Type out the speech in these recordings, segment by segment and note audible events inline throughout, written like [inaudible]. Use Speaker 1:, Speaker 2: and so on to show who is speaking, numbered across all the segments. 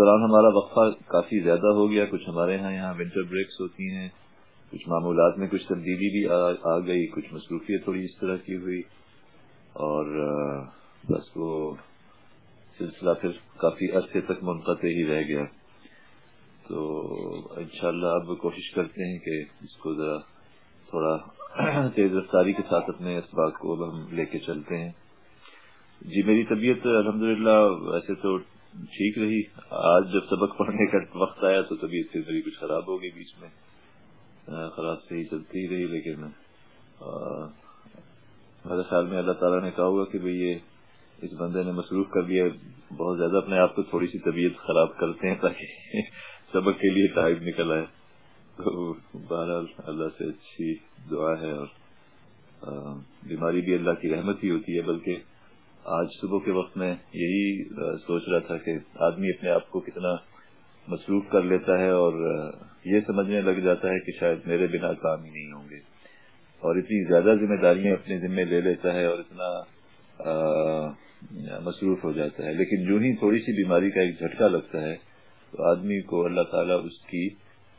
Speaker 1: دوران ہمارا وقفہ کافی زیادہ ہو گیا، کچھ ہمارے ہاں یہاں ونٹر بریکس ہوتی ہیں، کچھ معمولات میں کچھ تبدیلی بھی آ گئی، کچھ مصروفیت تھوڑی اس طرح کی ہوئی اور بس وہ سلسلہ پھر کافی عرصے تک منقطع ہی رہ گیا۔ تو انشاءاللہ اب کوشش کرتے ہیں کہ اس کو ذرا تھوڑا [clears throat] تیز رفتاری کے ساتھ اپنے اس بات کو ہم لے کے چلتے ہیں۔ جی میری طبیعت الحمدللہ ویسے تو ٹھیک رہی۔ آج جب سبق پڑھنے کا وقت آیا تو طبیعت پھر میری کچھ خراب ہو گئی بیچ میں۔ خراب سے ہی چلتی ہی رہی لیکن میرے خیال میں اللہ تعالیٰ نے کہا ہوگا کہ بھئی یہ اس بندے نے مصروف کر دیا بہت زیادہ اپنے آپ کو تھوڑی سی طبیعت خراب کرتے ہیں تاکہ [laughs] سبق کے لیے ٹائم نکل آئے۔ تو بہرحال اللہ سے اچھی دعا ہے اور بیماری بھی اللہ کی رحمت ہی ہوتی ہے، بلکہ آج صبح کے وقت میں یہی سوچ رہا تھا کہ آدمی اپنے آپ کو کتنا مصروف کر لیتا ہے اور یہ سمجھنے لگ جاتا ہے کہ شاید میرے بنا کام ہی نہیں ہوں گے۔ اور اتنی زیادہ ذمہ داریاں اپنے ذمے لے لیتا ہے اور اتنا مصروف ہو جاتا ہے۔ لیکن جو ہی تھوڑی سی بیماری کا ایک جھٹکا لگتا ہے، تو آدمی کو اللہ تعالیٰ اس کی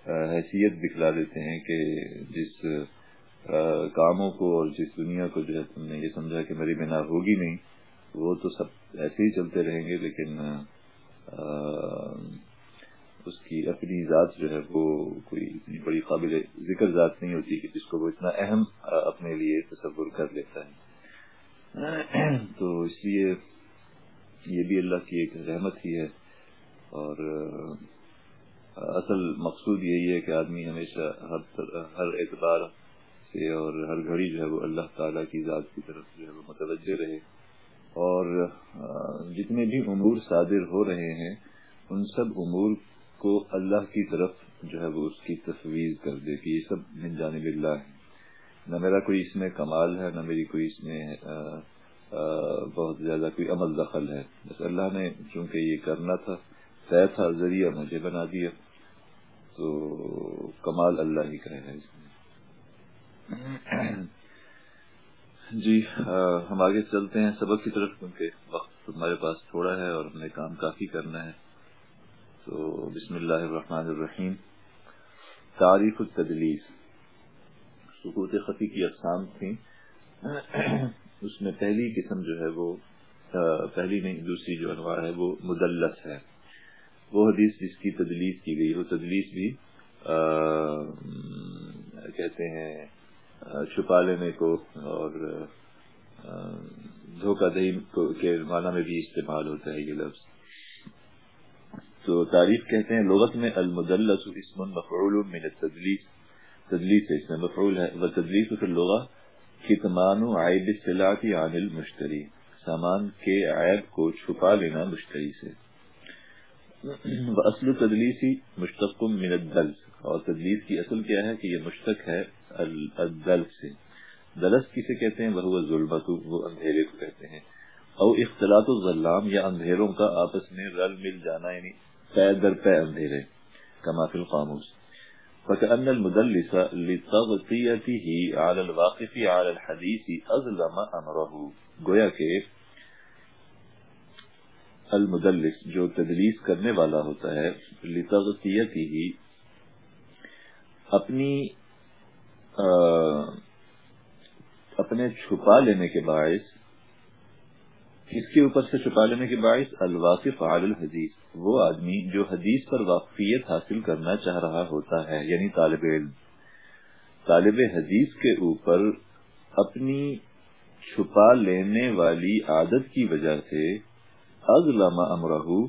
Speaker 1: حیثیت دکھلا دیتے ہیں کہ جس کاموں کو اور جس دنیا کو جو ہے تم نے یہ سمجھا کہ میری بنا ہوگی نہیں وہ تو سب ایسے ہی چلتے رہیں گے، لیکن اس کی اپنی ذات جو ہے وہ کوئی اتنی بڑی قابل ذکر ذات نہیں ہوتی کہ جس کو وہ اتنا اہم اپنے لیے تصور کر لیتا ہے۔ [clears throat] تو اس لیے یہ بھی اللہ کی ایک رحمت ہی ہے۔ اور اصل مقصود یہی ہے کہ آدمی ہمیشہ ہر ہر اعتبار سے اور ہر گھڑی جو ہے وہ اللہ تعالیٰ کی ذات کی طرف جو ہے وہ متوجہ رہے۔ اور جتنے بھی امور صادر ہو رہے ہیں ان سب امور کو اللہ کی طرف جو ہے وہ اس کی تصویر کر دے کہ یہ سب من جانب اللہ ہے۔ نہ میرا کوئی اس میں کمال ہے نہ میری کوئی اس میں بہت زیادہ کوئی عمل دخل ہے۔ بس اللہ نے چونکہ یہ کرنا تھا طے تھا ذریعہ مجھے بنا دیا تو کمال اللہ ہی کا ہے۔ اس [clears throat] میں [clears throat] جی ہم آگے چلتے ہیں سبق کی طرف کیونکہ وقت ہمارے پاس تھوڑا ہے اور ہمیں کام کافی کرنا ہے۔ تو بسم اللہ الرحمن الرحیم۔ تاریخ التدلیس۔ سکوت خفی کی اقسام تھیں۔ اس میں پہلی قسم جو ہے وہ پہلی نہیں، دوسری جو انواع ہے وہ مدلس ہے۔ وہ حدیث جس کی تدلیس کی گئی، وہ تدلیس بھی کہتے ہیں چھپا لینے کو اور دھوکہ دہی کے معنی میں بھی استعمال ہوتا ہے یہ لفظ۔ تو تعریف کہتے ہیں، لغت میں المدلس اسم مفعول من التدلیس۔ تدلیس ہے اس میں مفعول ہے۔ وہ تدلیس فی اللغہ کتمان عیب الصلاۃ عن المشتری۔ سامان کے عیب کو چھپا لینا مشتری سے۔ اصل تدلیسی مشتق من الدلس۔ اور تدلیس کی اصل کیا ہے کہ یہ مشتق ہے۔ الدلس. سے دلس کسے کہتے ہیں؟ وہ ظلمت، وہ اندھیرے کو کہتے ہیں. او اختلاط الظلام، یا اندھیروں کا آپس میں رل مل جانا یعنی پے در پے اندھیرے، کما فی القاموس. فکأن المدلس لتغطیته على الواقف على الحدیث اظلم امره گویا کہ المدلس جو تدلیس کرنے والا ہوتا ہے لتغطیته اپنی اپنے چھپا لینے کے باعث، اس کے اوپر سے چھپا لینے کے باعث الواقف عال الحدیث، وہ آدمی جو حدیث پر واقفیت حاصل کرنا چاہ رہا ہوتا ہے یعنی طالب علم۔ طالب حدیث کے اوپر اپنی چھپا لینے والی عادت کی وجہ سے اظلم امرہ،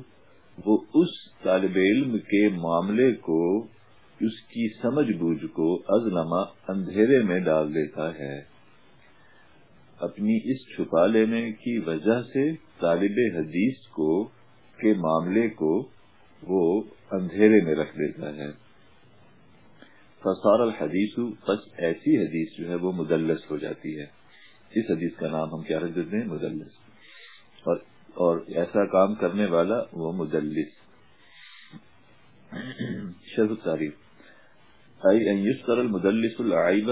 Speaker 1: وہ اس طالب علم کے معاملے کو اس کی سمجھ بوجھ کو ازلم اندھیرے میں ڈال دیتا ہے۔ اپنی اس چھپا لینے کی وجہ سے طالب حدیث کو، کے معاملے کو وہ اندھیرے میں رکھ دیتا ہے۔ فصار الحدیث بس ایسی حدیث جو ہے وہ مدلس ہو جاتی ہے۔ اس حدیث کا نام ہم کیا رکھ دیتے ہیں؟ مدلس۔ اور اور ایسا کام کرنے والا وہ مدلس۔ شرف تعریف أي أن يستر المدلس العيب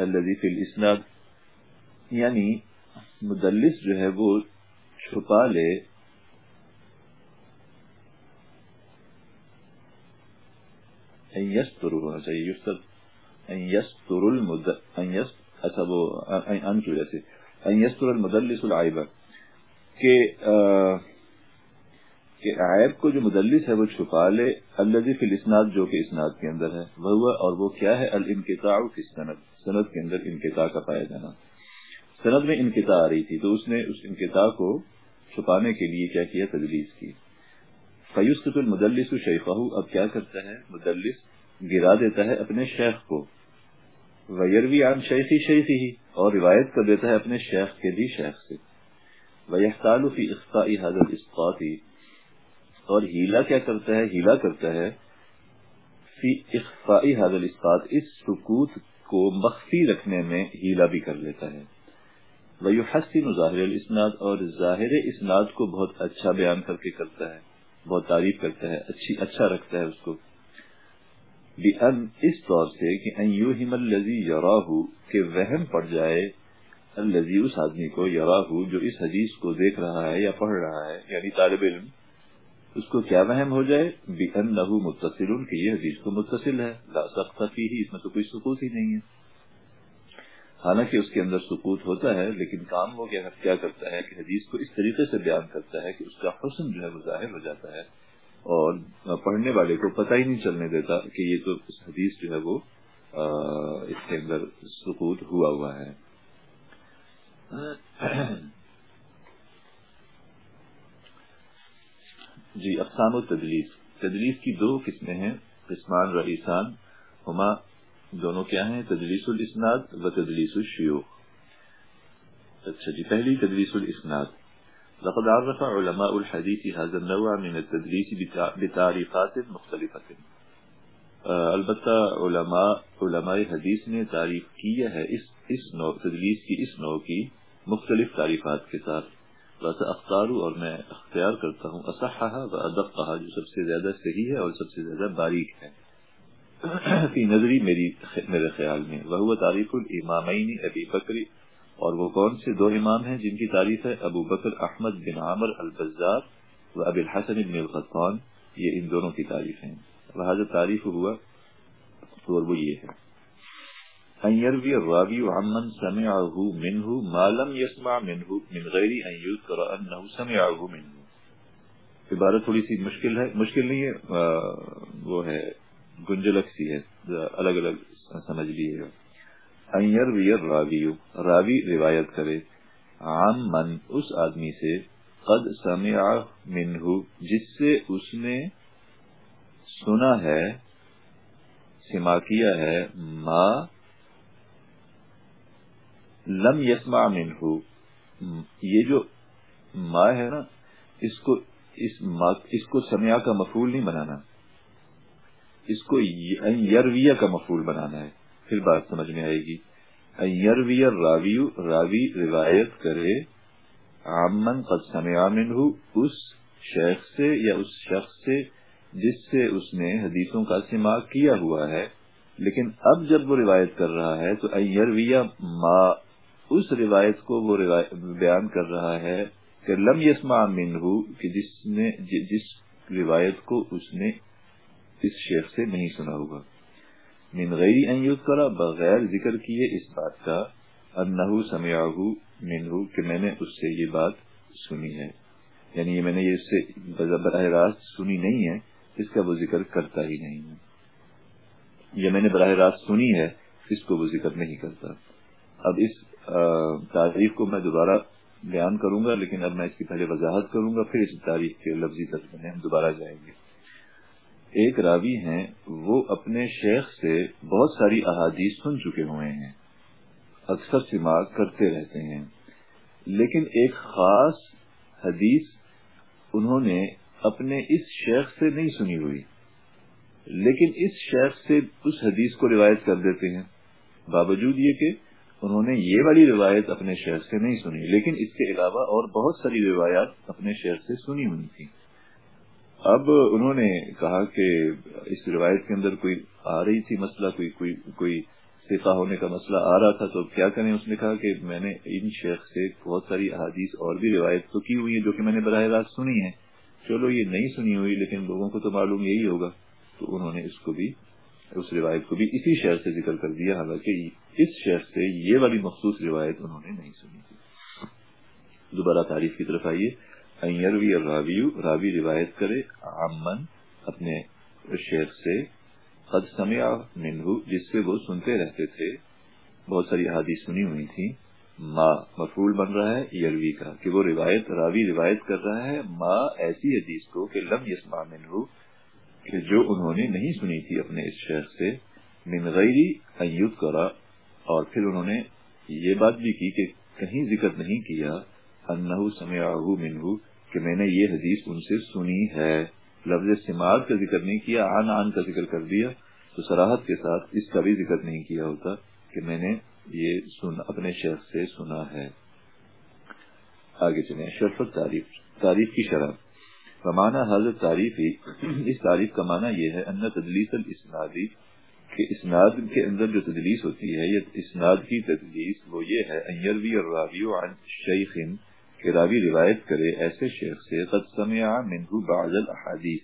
Speaker 1: الذي في الإسناد. يعني مدلس جو شطالي أن يستر ہونا چاہیے يستر. أن يستر المد أن يست اچھا ان جو جیسے أن يستر المدلس العيب. کہ کہ عیب کو جو مدلس ہے وہ چھپا لے الذي فی الاسناد جو کہ اسناد کے اندر ہے وہ اور وہ کیا ہے؟ الانقطاع فی سند کے اندر انقطاع کا پایا جانا سند میں انقطاع آ رہی تھی، تو اس نے اس انقطاع کو چھپانے کے لیے کیا کیا؟ تدلیس کی۔ فیوسط المدلس شیخہ اب کیا کرتا ہے؟ مدلس گرا دیتا ہے اپنے شیخ کو۔ ویروی عن شیخی شیخی ہی اور روایت کر دیتا ہے اپنے شیخ کے بھی شیخ سے۔ ویحتال فی اخطاء هذا اور ہیلا کیا کرتا ہے؟ ہیلا کرتا ہے۔ فی اخفاء هذا الاسقاط، اس سکوت کو مخفی رکھنے میں ہیلا بھی کر لیتا ہے۔ وَيُحَسِّنُ ظاہر الاسناد، اور ظاہر اسناد کو بہت اچھا بیان کر کے کرتا ہے۔ بہت تعریف کرتا ہے، اچھی اچھا رکھتا ہے اس کو۔ بِأَن اس طور سے کہ ان یوہم الذی یراہو کہ وہم پڑ جائے۔ الذی، اس آدمی کو یراہو جو اس حدیث کو دیکھ رہا ہے یا پڑھ رہا ہے یعنی طالب علم۔ اس کو کیا وہم ہو جائے؟ بِأَنَّهُ متصل، کہ یہ حدیث کو متصل ہے۔ لا سخت فیہ اس میں تو کوئی سکوت ہی نہیں ہے۔ حالانکہ اس کے اندر سکوت ہوتا ہے، لیکن کام وہ کیا کرتا ہے کہ حدیث کو اس طریقے سے بیان کرتا ہے کہ اس کا حسن جو ہے وہ ظاہر ہو جاتا ہے۔ اور پڑھنے والے کو پتہ ہی نہیں چلنے دیتا کہ یہ تو اس حدیث جو ہے وہ اس کے اندر سکوت ہوا ہوا ہے۔ جی اقسام و تدلیس تدلیس کی دو قسمیں ہیں، قسمان رئیسان ہما دونوں کیا ہیں؟ تدریس الاسناد و تدریس الشیوخ۔ اچھا جی پہلی تدریس الاسناد لقد عرف علماء الحديث هذا النوع من التدريس بتعريفات مختلفة۔ البتہ علماء علماء حدیث نے تعریف کی ہے اس اس نوع، تدریس کی اس نوع کی مختلف تعریفات کے ساتھ۔ بس اختار اور میں اختیار کرتا ہوں۔ اصحها و ادقها جو سب سے زیادہ صحیح ہے اور سب سے زیادہ باریک ہے۔ [clears throat] فی نظری میری میرے خیال میں۔ وہ تعریف الامامین ابی بکری اور وہ کون سے دو امام ہیں جن کی تعریف ہے؟ ابو بکر، احمد بن عامر البزار و اب الحسن بن الخطان یہ ان دونوں کی تعریف ہیں۔ لہٰذا تعریف ہوا تو وہ یہ ہے۔ ان يروي الراوي عمن سمعه منه ما لم يسمع منه من غير ان يذكر انه سمعه منه. عبارت تھوڑی سی مشکل ہے، مشکل نہیں ہے وہ ہے، گنجلک سی ہے، الگ الگ سمجھ لیے گا۔ راوی راوی روایت کرے عام من، اس آدمی سے، قد سمع منہ، جس سے اس نے سنا ہے، سما کیا ہے، ما لم یسما منہ یہ جو ما ہے نا اس کو اس, اس کو سمیا کا مفول نہیں بنانا. اس کو یرویہ کا مفول بنانا ہے. پھر بات سمجھ میں آئے گی. یرویہ راوی راوی روایت کرے آمن قد سمع منہ اس شیخ سے یا اس شخص سے جس سے اس نے حدیثوں کا سما کیا ہوا ہے. لیکن اب جب وہ روایت کر رہا ہے تو ایرویہ ما اس روایت کو وہ بیان کر رہا ہے کہ لم یسما منہ کہ جس نے جی- جس روایت کو اس نے اس شیخ سے نہیں سنا ہوگا۔ من غیر ان کرا بغیر ذکر کیے اس بات کا انہو سمعہو منہو کہ میں نے اس سے یہ بات سنی ہے۔ یعنی یہ میں نے یہ اس سے براہ راست سنی نہیں ہے، اس کا وہ ذکر کرتا ہی نہیں ہے۔ یہ میں نے براہ راست سنی ہے، اس کو وہ ذکر نہیں کرتا۔ اب اس تاریخ کو میں دوبارہ بیان کروں گا، لیکن اب میں اس کی پہلے وضاحت کروں گا، پھر اس تاریخ کے لفظی ترجمے ہم دوبارہ جائیں گے۔ ایک راوی ہیں، وہ اپنے شیخ سے بہت ساری احادیث سن چکے ہوئے ہیں، اکثر سماغ کرتے رہتے ہیں۔ لیکن ایک خاص حدیث انہوں نے اپنے اس شیخ سے نہیں سنی ہوئی۔ لیکن اس شیخ سے اس حدیث کو روایت کر دیتے ہیں۔ باوجود یہ کہ انہوں نے یہ والی روایت اپنے شیخ سے نہیں سنی، لیکن اس کے علاوہ اور بہت ساری روایات اپنے شیخ سے سنی ہوئی تھی اب انہوں نے کہا کہ اس روایت کے اندر کوئی آ رہی تھی مسئلہ، کوئی کوئی کوئی سفا ہونے کا مسئلہ آ رہا تھا، تو کیا کریں؟ اس نے کہا کہ میں نے ان شیخ سے بہت ساری احادیث اور بھی روایت تو کی ہوئی ہے جو کہ میں نے براہ راست سنی ہے چلو یہ نہیں سنی ہوئی، لیکن لوگوں کو تو معلوم یہی ہوگا۔ تو انہوں نے اس کو بھی اس روایت کو بھی اسی شہر سے ذکر کر دیا، حالانکہ اس شہر سے یہ والی مخصوص روایت انہوں نے نہیں سنی تھی۔ دوبارہ تعریف کی طرف آئیے۔ ایروی راوی راوی روایت کرے امن اپنے شہر سے قد سمع منہ، جس سے وہ سنتے رہتے تھے۔ بہت ساری حادیث سنی ہوئی تھی ما مفعول بن رہا ہے، یروی کا، کہ وہ روایت راوی روایت کر رہا ہے، ما ایسی حدیث کو کہ لم یسما منہ کہ جو انہوں نے نہیں سنی تھی اپنے اس شیخ سے، من غیری ایوب کرا اور پھر انہوں نے یہ بات بھی کی کہ کہیں ذکر نہیں کیا، انہو سمعہو منہو، کہ میں نے یہ حدیث ان سے سنی ہے۔ لفظ سماعت کا ذکر نہیں کیا، آن آن کا ذکر کر دیا۔ تو سراحت کے ساتھ اس کا بھی ذکر نہیں کیا ہوتا کہ میں نے یہ سن، اپنے شیخ سے سنا ہے۔ آگے چلیں شرفت تعریف تعریف کی شرح۔ فمانا حضرت تعریفی، اس تعریف کا معنی یہ ہے ان تدلیس الاسنادی کہ اسناد کے اندر جو تدلیس ہوتی ہے یہ اسناد کی تدلیس وہ یہ ہے ایروی اور راوی عن شیخ، کہ راوی روایت کرے ایسے شیخ سے، قد سمع منہ بعض الاحادیث،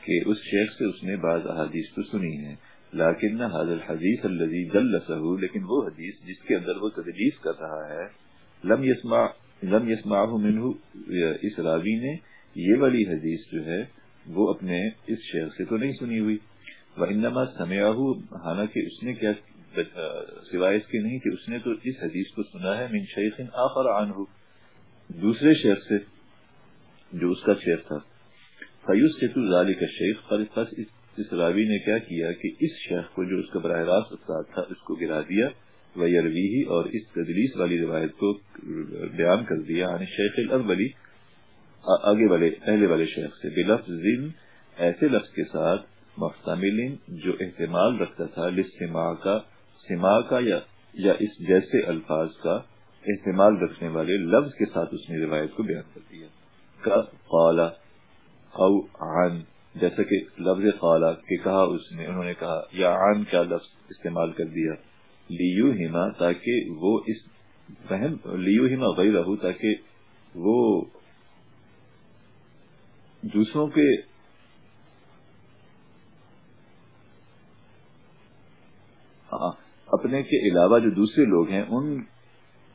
Speaker 1: کہ اس شیخ سے اس نے بعض احادیث تو سنی ہے لیکن هذا الحدیث الذي دلسه لیکن وہ حدیث جس کے اندر وہ تدلیس کر رہا ہے، لم يسمع لم يسمعه منه اس راوی نے یہ والی حدیث جو ہے، وہ اپنے اس شہر سے تو نہیں سنی ہوئی۔ وہ انما سمیا حالانکہ اس نے کیا، سوائے اس کے نہیں کہ اس نے تو اس حدیث کو سنا ہے، من شیخ آخر عنہ دوسرے شہر سے، جو اس کا شہر تھا۔ فیوز سے تو ظالی کا شیخ پس اس راوی نے کیا کیا کہ اس شیخ کو جو اس کا براہ راست استاد تھا، اس کو گرا دیا۔ وہ یروی اور اس تدلیس والی روایت کو بیان کر دیا یعنی شیخ الاولی آگے والے، پہلے والے شیخ سے بلفظ ایسے لفظ کے ساتھ مفتمل جو احتمال رکھتا تھا لسما کا سما کا یا یا اس جیسے الفاظ کا احتمال رکھنے والے لفظ کے ساتھ اس نے روایت کو بیان کر دیا۔ کا قالا او عن، جیسا کہ لفظ قالا کہ کہا اس نے، انہوں نے کہا یا عن کا لفظ استعمال کر دیا۔ لیو ہما تاکہ وہ اس فہم لیو ہما غیر تاکہ وہ دوسروں کے ہاں، اپنے کے علاوہ جو دوسرے لوگ ہیں، ان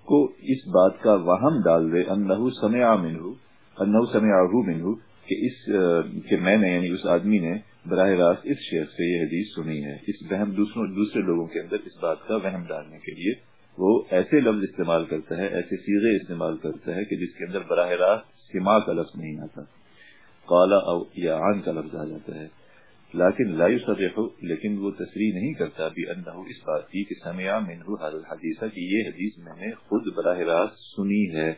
Speaker 1: کو اس بات کا وہم ڈال دے، انہو سمع منہو، انہو سمعہو منہو، کہ اس، کہ میں نے یعنی اس آدمی نے براہ راست اس شیخ سے یہ حدیث سنی ہے۔ اس وہم دوسروں، دوسرے لوگوں کے اندر اس بات کا وہم ڈالنے کے لیے وہ ایسے لفظ استعمال کرتا ہے، ایسے سیغے استعمال کرتا ہے کہ جس کے اندر براہ راست سما کا لفظ نہیں آتا۔ قالا او یا عن کا لفظ آ جاتا ہے۔ لیکن لا يصرح لیکن وہ تصریح نہیں کرتا بھی انہو اس بات کی کہ سمع منہ هذا الحدیث کہ یہ حدیث میں نے خود براہ راست سنی ہے۔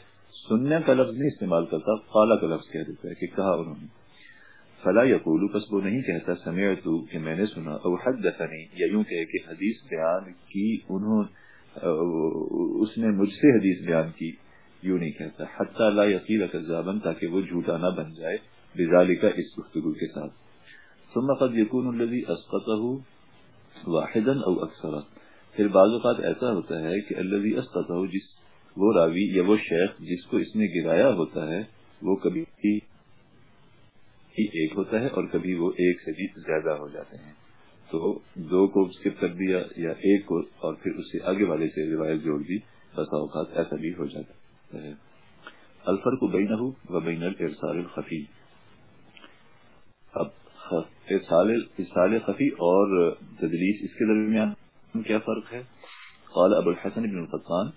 Speaker 1: سننے کا لفظ نہیں استعمال کرتا قالا کا لفظ کہہ دیتا ہے کہ کہا انہوں نے۔ فلا یقول، پس وہ نہیں کہتا، سمعت کہ میں نے سنا، او حدثنی، یا یوں کہے کہ حدیث بیان کی انہوں، اس نے مجھ سے حدیث بیان کی، یوں نہیں کہتا۔ حتی لا یقیل کذابا تاکہ وہ جھوٹا نہ بن جائے۔ بذالک اس گفتگو کے ساتھ۔ ثم قد يكون الذي اسقطه واحدا او اكثر پھر بعض اوقات ایسا ہوتا ہے کہ الذي اسقطه جس وہ راوی یا وہ شیخ جس کو اس نے گرایا ہوتا ہے، وہ کبھی ایک ہوتا ہے اور کبھی وہ ایک سے بھی زیادہ ہو جاتے ہیں۔ تو دو کو اسکپ کر دیا یا ایک کو اور پھر اس سے آگے والے سے روایت جوڑ دی بسا اوقات ایسا بھی ہو جاتا ہے۔ الفرق بینہ و بین الارسال الخفی۔ اب اصال خفی اور تدلیس اس کے درمیان کیا فرق ہے؟ قال ابو الحسن بن القطان،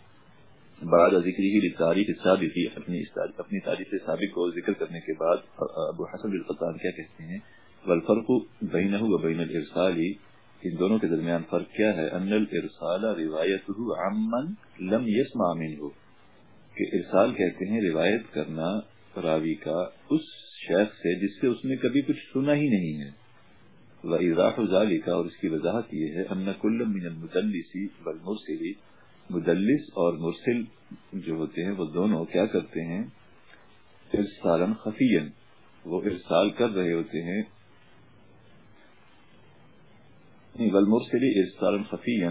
Speaker 1: بعد ذکری کی تاریخ سابقی اپنی اپنی تاریخ سابق کو ذکر کرنے کے بعد ابو حسن بن القطان کیا کہتے ہیں؟ والفرق بینہ و بین الارسال ان دونوں کے درمیان فرق کیا ہے؟ ان الارسال روایته عمن لم يسمع منه کہ ارسال کہتے ہیں روایت کرنا راوی کا اس شیخ سے جس سے اس نے کبھی کچھ سنا ہی نہیں ہے۔ وَإِذَاحُ ذَلِكَ اور اس کی وضاحت یہ ہے، أَنَّ كُلَّ مِنَ الْمُدَلِّسِ وَالْمُرْسِلِ۔ مدلس اور مرسل جو ہوتے ہیں، وہ دونوں کیا کرتے ہیں؟ ارسالا خفیا۔ وہ ارسال کر رہے ہوتے ہیں۔ والمرسل ارسالا خفیا۔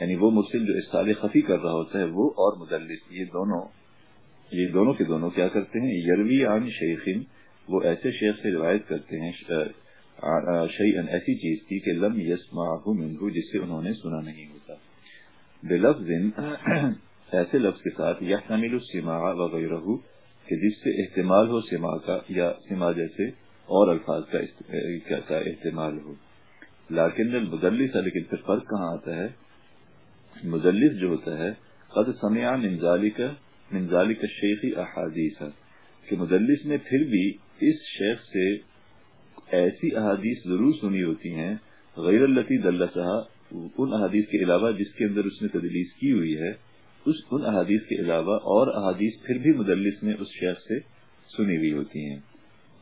Speaker 1: یعنی وہ مرسل جو ارسال خفی کر رہا ہوتا ہے، وہ اور مدلس۔ یہ دونوں یہ دونوں کے دونوں کیا کرتے ہیں؟ یروی عن شیخن وہ ایسے شیخ سے روایت کرتے ہیں شیئن، ایسی چیز تھی کہ لم یسمعہ منہو جس سے انہوں نے سنا نہیں ہوتا۔ بلفظ ایسے لفظ کے ساتھ یحتمل السماع وغیرہ کہ جس سے احتمال ہو سماع کا، یا سماع جیسے اور الفاظ کا احتمال ہو۔ لیکن المدلس لیکن پھر فرق کہاں آتا ہے؟ مدلس جو ہوتا ہے، قد سمع من ذالک من ذالک الشیخ احادیث کہ مدلس نے پھر بھی اس شیخ سے ایسی احادیث ضرور سنی ہوتی ہیں، غیر التی دلسہ ان احادیث کے علاوہ جس کے اندر اس نے تدلیس کی ہوئی ہے، اس ان احادیث کے علاوہ اور احادیث پھر بھی مدلس نے اس شیخ سے سنی ہوئی ہوتی ہیں۔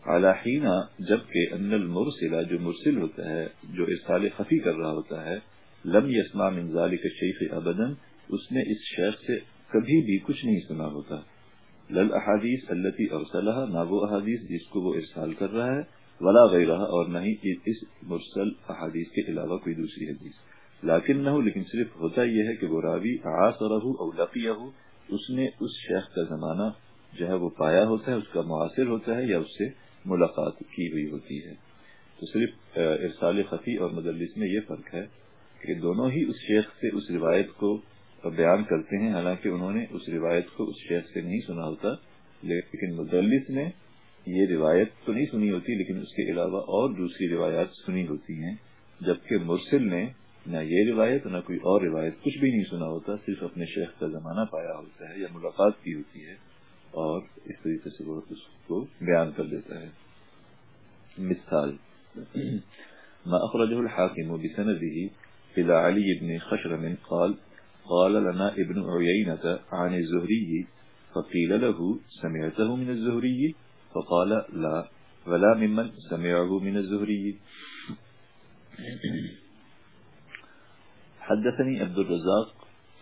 Speaker 1: علاحینہ جبکہ ان المرسلہ جو مرسل ہوتا ہے، جو ارسال خفی کر رہا ہوتا ہے، لم یسما من ذالک شیخ ابدن اس نے اس شیخ سے کبھی بھی کچھ نہیں سنا ہوتا۔ لل احادیث التی ارسلہ نہ وہ احادیث جس کو وہ ارسال کر رہا ہے، ولا غیرہ اور نہ ہی اس مرسل احادیث کے علاوہ کوئی دوسری حدیث۔ لیکن نہ ہو لیکن صرف ہوتا یہ ہے کہ وہ راوی آسرہ او لقیہ اس نے اس شیخ کا زمانہ جو ہے وہ پایا ہوتا ہے، اس کا معاصر ہوتا ہے، یا اس سے ملاقات کی ہوئی ہوتی ہے۔ تو صرف ارسال خفی اور مدلس میں یہ فرق ہے کہ دونوں ہی اس شیخ سے اس روایت کو بیان کرتے ہیں، حالانکہ انہوں نے اس روایت کو اس شیخ سے نہیں سنا ہوتا، لیکن مدلس نے یہ روایت تو نہیں سنی ہوتی، لیکن اس کے علاوہ اور دوسری روایات سنی ہوتی ہیں، جبکہ مرسل نے نہ یہ روایت نہ کوئی اور روایت کچھ بھی نہیں سنا ہوتا، صرف اپنے شیخ کا زمانہ پایا ہوتا ہے یا ملاقات کی ہوتی ہے، اور اس طریقے سے وہ اس کو بیان کر دیتا ہے۔ مثال، ما اخرجه الحاكم بسنده الى علي بن خشرم قال قال لنا ابن عيينة عن الزهري فقيل له سمعته من الزهري؟ فقال لا ولا ممن سمعه من الزهري. حدثني عبد الرزاق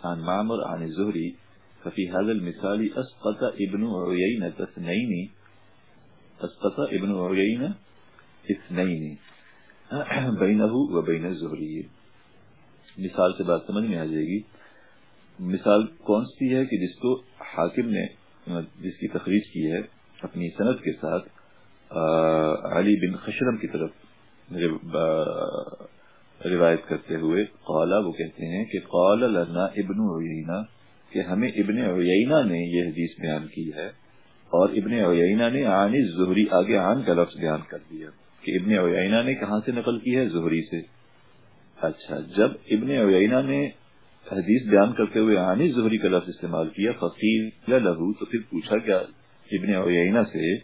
Speaker 1: عن معمر عن الزهري ففي هذا المثال أسقط ابن عيينة اثنين. أسقط ابن عيينة اثنين. [clears throat] بينه وبين الزهري. مثال سے بات گی مثال کون سی ہے کہ جس کو حاکم نے، جس کی تخریج کی ہے، اپنی صنعت کے ساتھ علی بن خشرم کی طرف روایت کرتے ہوئے قالا وہ کہتے ہیں کہ قال لنا ابن عیینہ، کہ ہمیں ابن عیینہ نے یہ حدیث بیان کی ہے اور ابن عیینہ نے عن زہری آگے عن کا لفظ بیان کر دیا کہ ابن عیینہ نے کہاں سے نقل کی ہے؟ زہری سے۔ اچھا جب ابن عیینہ نے حدیث بیان کرتے ہوئے عن زہری کا لفظ استعمال کیا فقیر یا لہو تو پھر پوچھا گیا، ابن عیینہ سے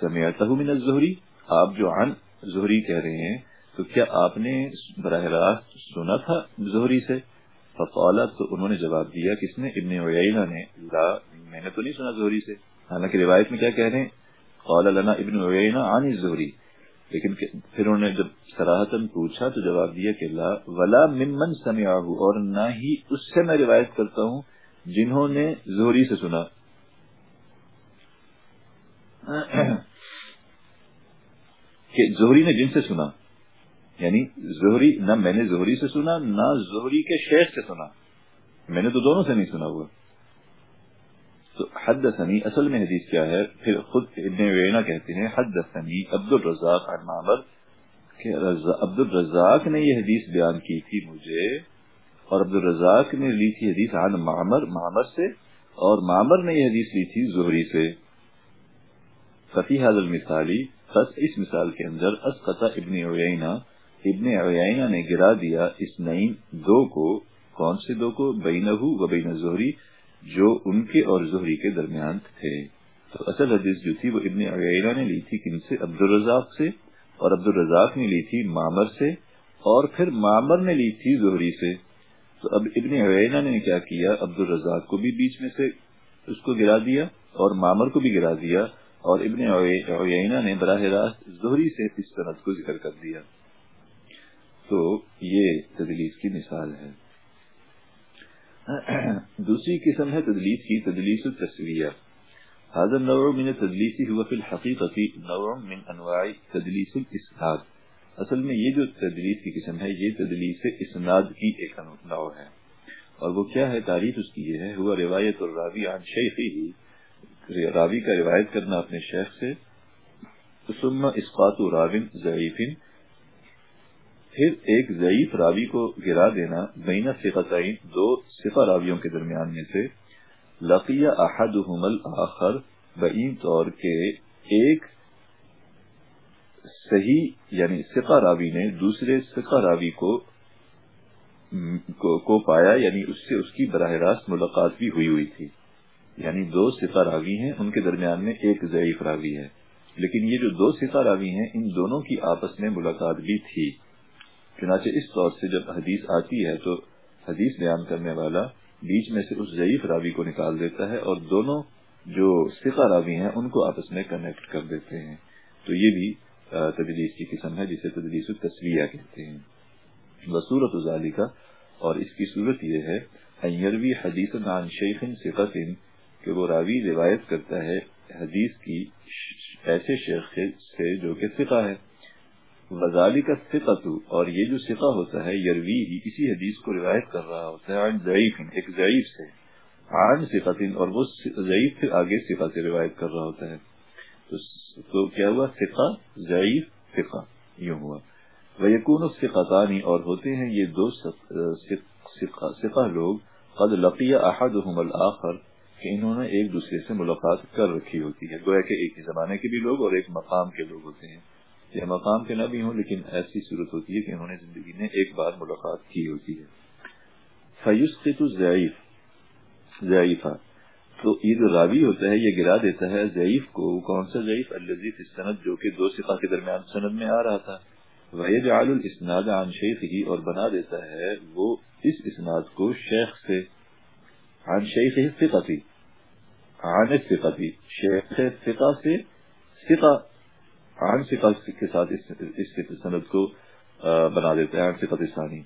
Speaker 1: سمعتہ من الزہری؟ آپ جو عن زہری کہہ رہے ہیں، تو کیا آپ نے براہ راست سنا تھا زہری سے؟ فقالا تو انہوں نے جواب دیا، کس نے؟ ابن عیینہ نے۔ لا، میں نے تو نہیں سنا زہری سے۔ حالانکہ روایت میں کیا کہہ رہے ہیں؟ قال لنا ابن عیینہ عن الزہری۔ لیکن پھر انہوں نے جب سراہتن پوچھا تو جواب دیا کہ لا ولا ممن سمعہ اور نہ ہی اس سے میں روایت کرتا ہوں جنہوں نے زہری سے سنا۔ [clears throat] کہ زہری نے جن سے سنا؟ یعنی زہری نہ میں نے زہری سے سنا، نہ زہری کے شیخ سے سنا۔ میں نے تو دونوں سے نہیں سنا ہوا۔ تو حد سنی اصل میں حدیث کیا ہے؟ پھر خود ابن وینا کہتے ہیں، حدثنی عبد الرزاق معمر، کہ عبد الرزاق نے یہ حدیث بیان کی تھی مجھے، اور عبد الرزاق نے لی تھی حدیث عن معمر معمر سے، اور معمر نے یہ حدیث لی تھی زہری سے۔ ففی حضر مثالی بس اس مثال کے اندر اسقطہ ابن عیینہ ابن عیینہ نے گرا دیا اس نئی دو کو، کون سے دو کو؟ بینہ و بین زہری جو ان کے اور زہری کے درمیان تھے۔ تو اصل حدیث جو تھی وہ ابن عیینہ نے لی تھی کن سے عبد الرزاق سے اور عبد الرزاق نے لی تھی معمر سے اور پھر معمر نے لی تھی زہری سے۔ تو اب ابن عیینہ نے کیا کیا؟ عبد الرزاق کو بھی بیچ میں سے اس کو گرا دیا اور معمر کو بھی گرا دیا اور ابن عیینہ نے براہ راست زہری سے اس صنعت کو ذکر کر دیا۔ تو یہ تدلیس کی مثال ہے۔ [clears throat] دوسری قسم ہے تدلیس کی، تدلیس التصویہ هذا النوع من التدلیس هو في الحقیقة نوع من انواع تدلیس الاسناد۔ اصل میں یہ جو تدلیس کی قسم ہے، یہ تدلیس اسناد کی ایک نوع ہے۔ اور وہ کیا ہے؟ تعریف اس کی یہ ہے۔ ہوا روایت الراوی عن شیخی۔ ہی راوی کا روایت کرنا اپنے شیخ سے۔ ثم اسقاط راوin ضعیف۔ پھر ایک ضعیف راوی کو گرا دینا بین فقطین دو صفا راویوں کے درمیان میں سے۔ لقیہ احدہم الاخر بعین طور کے ایک صحیح یعنی سقا راوی نے دوسرے سقا راوی کو کو پایا یعنی اس سے اس کی براہ راست ملاقات بھی ہوئی ہوئی تھی۔ یعنی دو سقا راوی ہیں، ان کے درمیان میں ایک ضعیف راوی ہے۔ لیکن یہ جو دو سقا راوی ہیں، ان دونوں کی آپس میں ملاقات بھی تھی۔ چنانچہ اس طور سے جب حدیث آتی ہے تو حدیث بیان کرنے والا بیچ میں سے اس ضعیف راوی کو نکال دیتا ہے اور دونوں جو سقا راوی ہیں ان کو آپس میں کنیکٹ کر دیتے ہیں۔ تو یہ بھی تدریس کی قسم ہے جسے تدریس تصویہ کہتے ہیں۔ بصورت ظالی کا اور اس کی صورت یہ ہے ایروی حدیث عن شیخ ثقت کہ وہ راوی روایت کرتا ہے حدیث کی ایسے شیخ سے جو کہ ثقہ ہے۔ وزالی کا ثقت اور یہ جو ثقہ ہوتا ہے، یروی ہی اسی حدیث کو روایت کر رہا ہوتا ہے، عن ضعیف، ایک ضعیف سے، عن ثقت اور وہ ضعیف سے آگے ثقہ سے روایت کر رہا ہوتا ہے۔ تو کیا ہوا؟ ثقہ، ضعیف، ثقہ، یوں ہوا۔ ویکون الثقتانی اور ہوتے ہیں یہ دو سقہ لوگ۔ قد لقی احدهم الاخر کہ انہوں نے ایک دوسرے سے ملاقات کر رکھی ہوتی ہے۔ گویا کہ ایک ہی زمانے کے بھی لوگ اور ایک مقام کے لوگ ہوتے ہیں۔ یہ مقام کے نہ بھی ہوں، لیکن ایسی صورت ہوتی ہے کہ انہوں نے زندگی میں ایک بار ملاقات کی ہوتی ہے۔ فیسقط الضعیف ضعیفہ تو یہ جو راوی ہوتا ہے، یہ گرا دیتا ہے ضعیف کو کون سا ضعیف الزیف سند جو کہ دو سفا کے درمیان سند میں آ رہا تھا۔ وحید الاسناد عن شیخ ہی اور بنا دیتا ہے وہ اس اسناد کو شیخ سے۔ عن شیخ فقتی عن فقتی شیخ فقہ سے فقہ عن فقہ کے ساتھ اس سند کو بنا دیتا ہے عن فقہ ثانی۔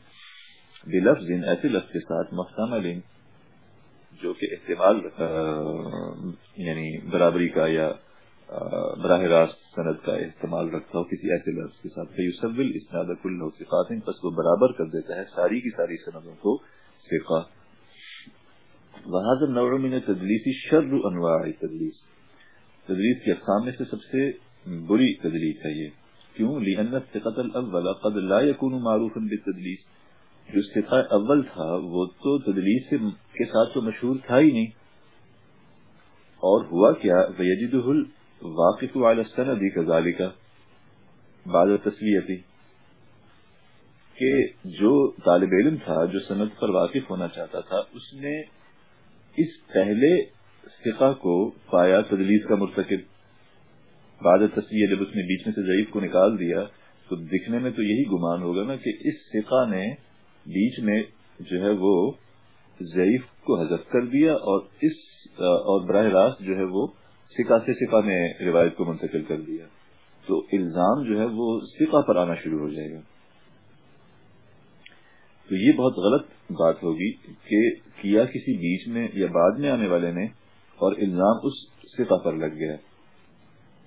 Speaker 1: بلفظ، ایسے لفظ کے ساتھ محتمل، جو کہ احتمال یعنی برابری کا یا براہ راست سند کا استعمال رکھتا ہو، کسی ایسے لفظ کے ساتھ۔ فیوسبل اسناد کل صفات، پس وہ برابر کر دیتا ہے ساری کی ساری سندوں کو فقہ وہاں نوع من تدلیسی شر انواع تدلیس تدلیس کی اقسام میں سے سب سے بری تدلیس ہے یہ۔ کیوں؟ لأن الثقة الأول قد لا يكون معروفا بالتدلیس جو سفا اول تھا، وہ تو تدلیس کے ساتھ تو مشہور تھا ہی نہیں۔ اور ہوا کیا؟ ویجد واقف السندی کذالک بعد تصویتی کہ جو طالب علم تھا، جو سند پر واقف ہونا چاہتا تھا، اس نے اس پہلے فقہ کو پایا تدلیس کا مرتکب۔ بعد تصویر جب اس نے بیچ میں سے ضعیف کو نکال دیا، تو دکھنے میں تو یہی گمان ہوگا نا کہ اس فقہ نے بیچ میں جو ہے وہ ضعیف کو حذف کر دیا اور اس، اور براہ راست جو ہے وہ سکا سے سکا میں روایت کو منتقل کر دیا۔ تو الزام جو ہے وہ سکا پر آنا شروع ہو جائے گا۔ تو یہ بہت غلط بات ہوگی کہ کیا کسی بیچ میں یا بعد میں آنے والے نے اور الزام اس سکا پر لگ گیا۔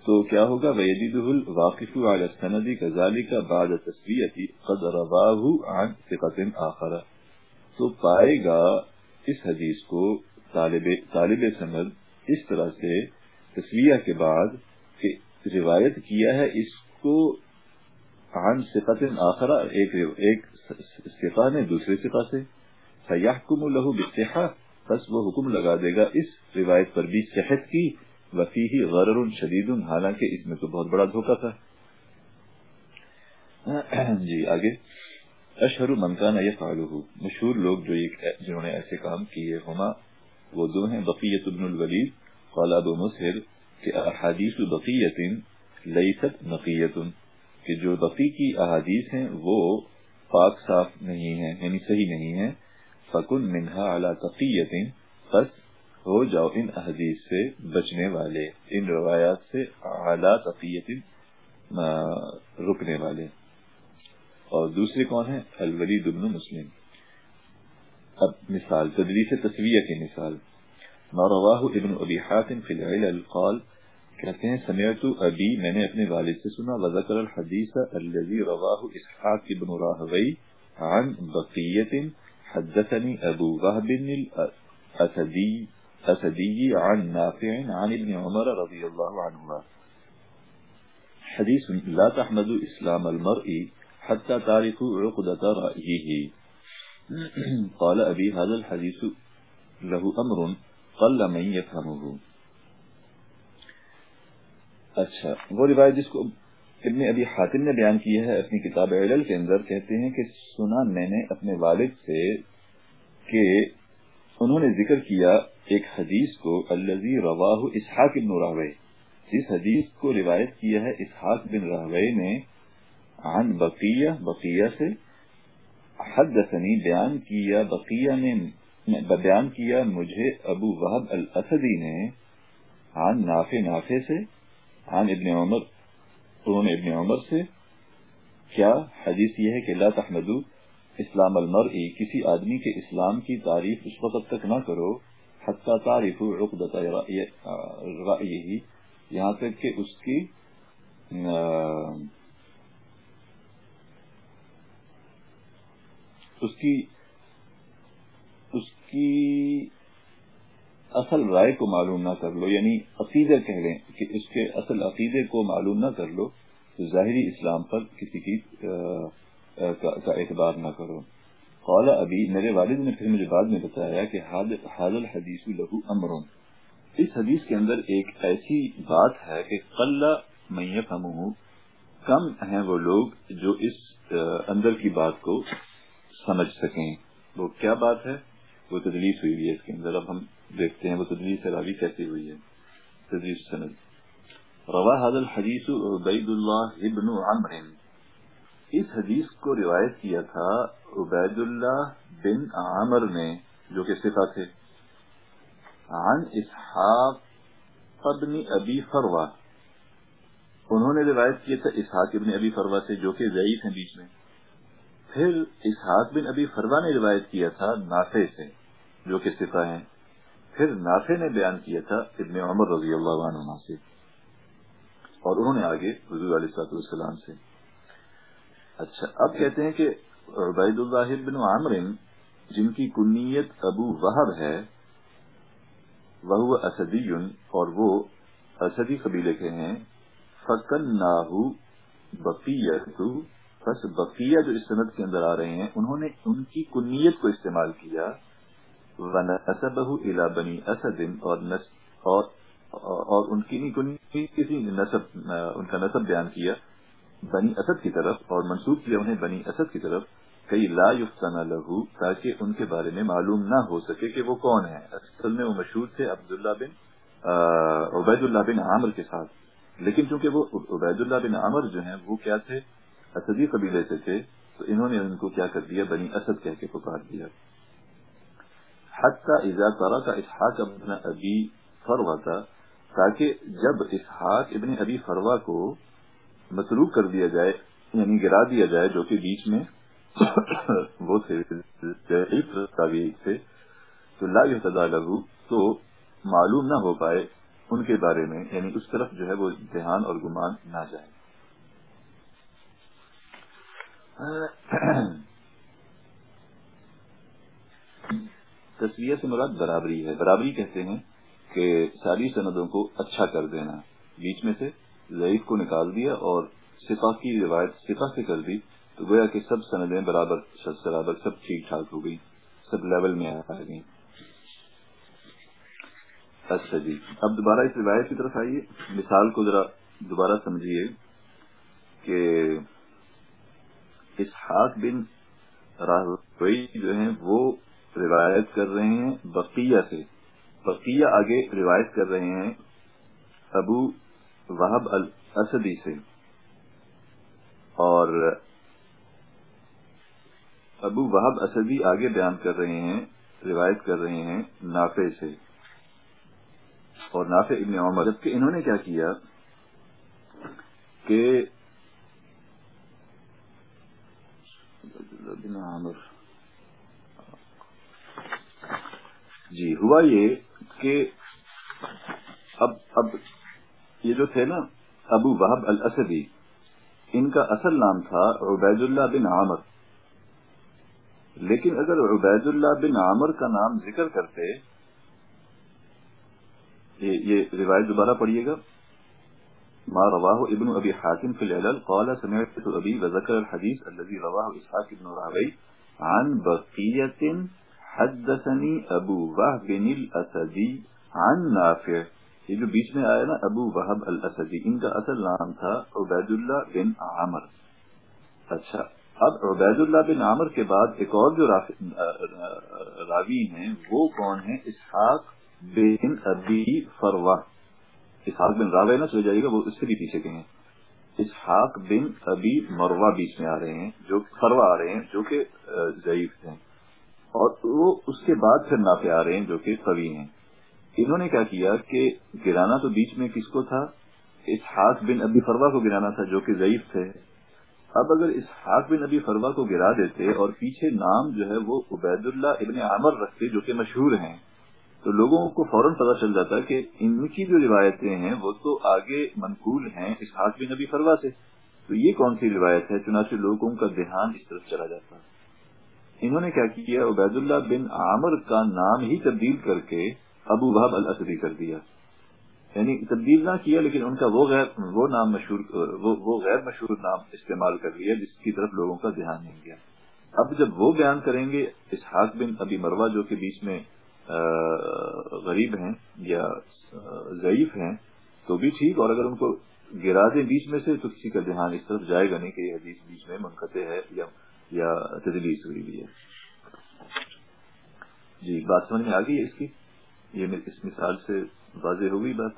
Speaker 1: تو کیا ہوگا؟ ویدید واقف سندی کا ذالی کا بعد تصویتی قد رواہ عن ثقت آخر۔ تو پائے گا اس حدیث کو طالب طالب سند اس طرح سے تصویہ کے بعد کہ روایت کیا ہے اس کو عن ثقت آخر، ایک ایک ثقہ نے دوسرے ثقہ سے۔ فیحکم له بالصحہ بس وہ حکم لگا دے گا اس روایت پر بھی صحت کی۔ وفی ہی غرر شدید، حالانکہ اس میں تو بہت بڑا دھوکہ تھا۔ [clears throat] جی آگے۔ اشہر منکانہ یہ فعلو مشہور لوگ جو جنہوں نے ایسے کام کیے ہما وہ دو ہیں۔ بقیت ابن الولید قال ابو مسہر کہ احادیث بقیت لیست نقیت، کہ جو بقی کی احادیث ہیں وہ پاک صاف نہیں ہیں یعنی صحیح نہیں ہیں۔ فکن منہا علی تقیت، پس ہو، جاؤ ان احادیث سے بچنے والے، ان روایات سے اعلیٰ تقیت رکنے والے۔ اور دوسرے کون ہیں؟ الولید ابن مسلم۔ اب مثال، تدریس تصویہ کی مثال۔ ما ابن ابی حاتم فی العلل قال، کہتے ہیں، سمعت ابی، میں نے اپنے والد سے سنا، وذکر الحدیث الذي رواہ اسحاق ابن راہوی عن بقیت حدثني ابو وهب الاسدی۔ اسدی عن نافع عن ابن عمر رضی اللہ عنہما حدیث لا تحمد اسلام المرء حتى تعرفوا عقدة رأيه. قال أبي، هذا الحديث له أمر قل من يفهمه. اچھا وہ روایت جس کو ابن ابی حاتم نے بیان کی ہے، اپنی کتاب علل کے اندر کہتے ہیں کہ سنا میں نے اپنے والد سے کہ انہوں نے ذکر کیا ایک حدیث کو الذي رواہ اسحاق بن راوی جس حدیث کو روایت کیا ہے اسحاق بن راوی نے عن بقیہ بقیہ سے حدثنی بیان کیا، بقیہ نے بیان کیا، مجھے ابو وحب الاسدی نے عن نافع نافع سے، عن ابن عمر انہوں نے ابن عمر سے۔ کیا حدیث یہ ہے کہ لا تحمدو اسلام المرئی کسی آدمی کے اسلام کی تعریف اس وقت تک نہ کرو۔ حتی تعریف عقدت رأیہی، یہاں تک کہ اس کی اس کی اس کی اصل رائے کو معلوم نہ کر لو یعنی عقیدے کہہ لیں کہ اس کے اصل عقیدے کو معلوم نہ کر لو، تو ظاہری اسلام پر کسی کی کا اعتبار نہ کرو۔ قال ابھی میرے والد نے پھر مجھے بعد میں بتایا کہ حاضل حدیث لہو امر۔ اس حدیث کے اندر ایک ایسی بات ہے کہ قلع میت کم ہیں وہ لوگ جو اس اندر کی بات کو سمجھ سکیں۔ وہ کیا بات ہے؟ وہ تدلیس ہوئی ہے اس کے اندر۔ اب ہم دیکھتے ہیں وہ تدلیس راوی کیسی ہوئی ہے۔ تدلیس سند۔ روا حض الحدیث عبید اللہ ابن عمر اس حدیث کو روایت کیا تھا عبید اللہ بن عامر نے جو کہ صفا تھے۔ عن اسحاق ابن ابی فروا انہوں نے روایت کیا تھا اسحاق ابن ابی فروا سے، جو کہ ضعیف ہیں بیچ میں۔ پھر اسحاق بن ابی فروا نے روایت کیا تھا نافع سے، جو کہ صفا ہیں۔ پھر نافع نے بیان کیا تھا ابن عمر رضی اللہ عنہ سے۔ اور انہوں نے آگے حضور علیہ السلام سے۔ اچھا اب کہتے ہیں کہ عبید اللہ بن عامر جن کی کنیت ابو وحب ہے وہ اسدی اور وہ اسدی قبیلے کے ہیں فکن ناہو بقیت بس بقیہ جو اس صنعت کے اندر آ رہے ہیں انہوں نے ان کی کنیت کو استعمال کیا الى بنی اسد اور اور, اور ان کی نہیں کنیت کسی نسب ان کا نصب بیان کیا۔ بنی اسد کی طرف اور منسوخ کیا انہیں بنی اسد کی طرف کئی لا یفتنا لہو تاکہ ان کے بارے میں معلوم نہ ہو سکے کہ وہ کون ہے اصل میں وہ مشہور تھے عبداللہ بن عبید اللہ بن عامر کے ساتھ۔ لیکن چونکہ وہ عبید اللہ بن عامر جو ہیں، وہ کیا تھے؟ اسدی قبیلے سے تھے، تو انہوں نے ان کو کیا کر دیا؟ بنی اسد کہہ کے پکار دیا۔ حتى اذا ترك اسحاق ابن ابی فروا تھا تاکہ جب اسحاق ابن ابی فروا کو متروک کر دیا جائے یعنی گرا دیا جائے، جو کہ بیچ میں [coughs] وہ تھے تھے تو لا يهتدى له تو معلوم نہ ہو پائے ان کے بارے میں یعنی اس طرف جو ہے وہ دھیان اور گمان نہ جائے۔ [coughs] تصویر سے مراد برابری ہے۔ برابری کہتے ہیں کہ ساری سندوں کو اچھا کر دینا، بیچ میں سے ضعیف کو نکال دیا اور سفا کی روایت سفا سے کر دی تو گویا کہ سب سندیں برابر برابر سب ٹھیک ٹھاک ہو گئی سب لیول میں آ گئی اچھا جی۔ اب دوبارہ اس روایت کی طرف آئیے۔ مثال کو ذرا دوبارہ سمجھیے کہ اسحاق بن راہی جو ہیں، وہ روایت کر رہے ہیں بقیہ سے۔ بقیہ آگے روایت کر رہے ہیں ابو وحب الاسدی سے۔ اور ابو وحب اسدی آگے بیان کر رہے ہیں، روایت کر رہے ہیں نافع سے۔ اور نافع ابن عمر، جبکہ انہوں نے کیا کیا کہ جی ہوا یہ کہ اب اب یہ جو تھے نا، ابو وحب الاسدی، ان کا اصل نام تھا عبید اللہ بن عامر۔ لیکن اگر عبید اللہ بن عامر کا نام ذکر کرتے، یہ روایت دوبارہ پڑھیے گا۔ ما رواه ابن ابي حاتم في العلل قال سمعت ابي وذكر الحديث الذي رواه اسحاق بن راهوي عن بقية حدثني ابو وهب بن الاسدي عن نافع۔ یہ جو بیچ میں آیا نا، ابو وہب الاسدی، ان کا اصل نام تھا عبید اللہ بن عامر۔ اچھا اب عبید اللہ بن عامر کے بعد ایک اور جو راوی ہیں، وہ کون ہیں؟ اسحاق بن ابی فروا اسحاق بن راوے نا چل جائے گا، وہ اس سے بھی پیچھے گئے ہیں۔ اسحاق بن ابی مروا بیچ میں آ رہے ہیں، جو فروا آ رہے ہیں، جو کہ ضعیف ہیں۔ اور وہ اس کے بعد پھر ناپے آ رہے ہیں، جو کہ قوی ہیں۔ انہوں نے کیا کیا کہ گرانا تو بیچ میں کس کو تھا؟ اسحاق بن ابی فروا کو گرانا تھا جو کہ ضعیف تھے۔ اب اگر اسحاق بن ابی فروا کو گرا دیتے اور پیچھے نام جو ہے وہ عبید اللہ ابن عامر رکھتے جو کہ مشہور ہیں، تو لوگوں کو فوراً پتا چل جاتا کہ ان کی جو روایتیں ہیں وہ تو آگے منقول ہیں اسحاق بن ابی فروا سے۔ تو یہ کون سی روایت ہے؟ چنانچہ لوگوں کا دھیان اس طرف چلا جاتا۔ انہوں نے کیا کیا؟ عبید اللہ بن عامر کا نام ہی تبدیل کر کے ابو باب الاسری کر دیا۔ یعنی تبدیل نہ کیا، لیکن ان کا وہ غیر وہ نام مشہور وہ غیر مشہور نام استعمال کر لیا، جس کی طرف لوگوں کا دھیان نہیں گیا۔ اب جب وہ بیان کریں گے، اسحاق بن ابی مروا جو کہ بیچ میں غریب ہیں یا ضعیف ہیں، تو بھی ٹھیک۔ اور اگر ان کو گرا دیں بیچ میں سے، تو کسی کا دھیان اس طرف جائے گا نہیں کہ یہ حدیث بیچ میں منقطع ہے یا تدلیس ہوئی بھی ہے۔ جی بات سمجھ میں آ گئی ہے اس کی؟ یہ اس مثال سے واضح ہو گئی بات۔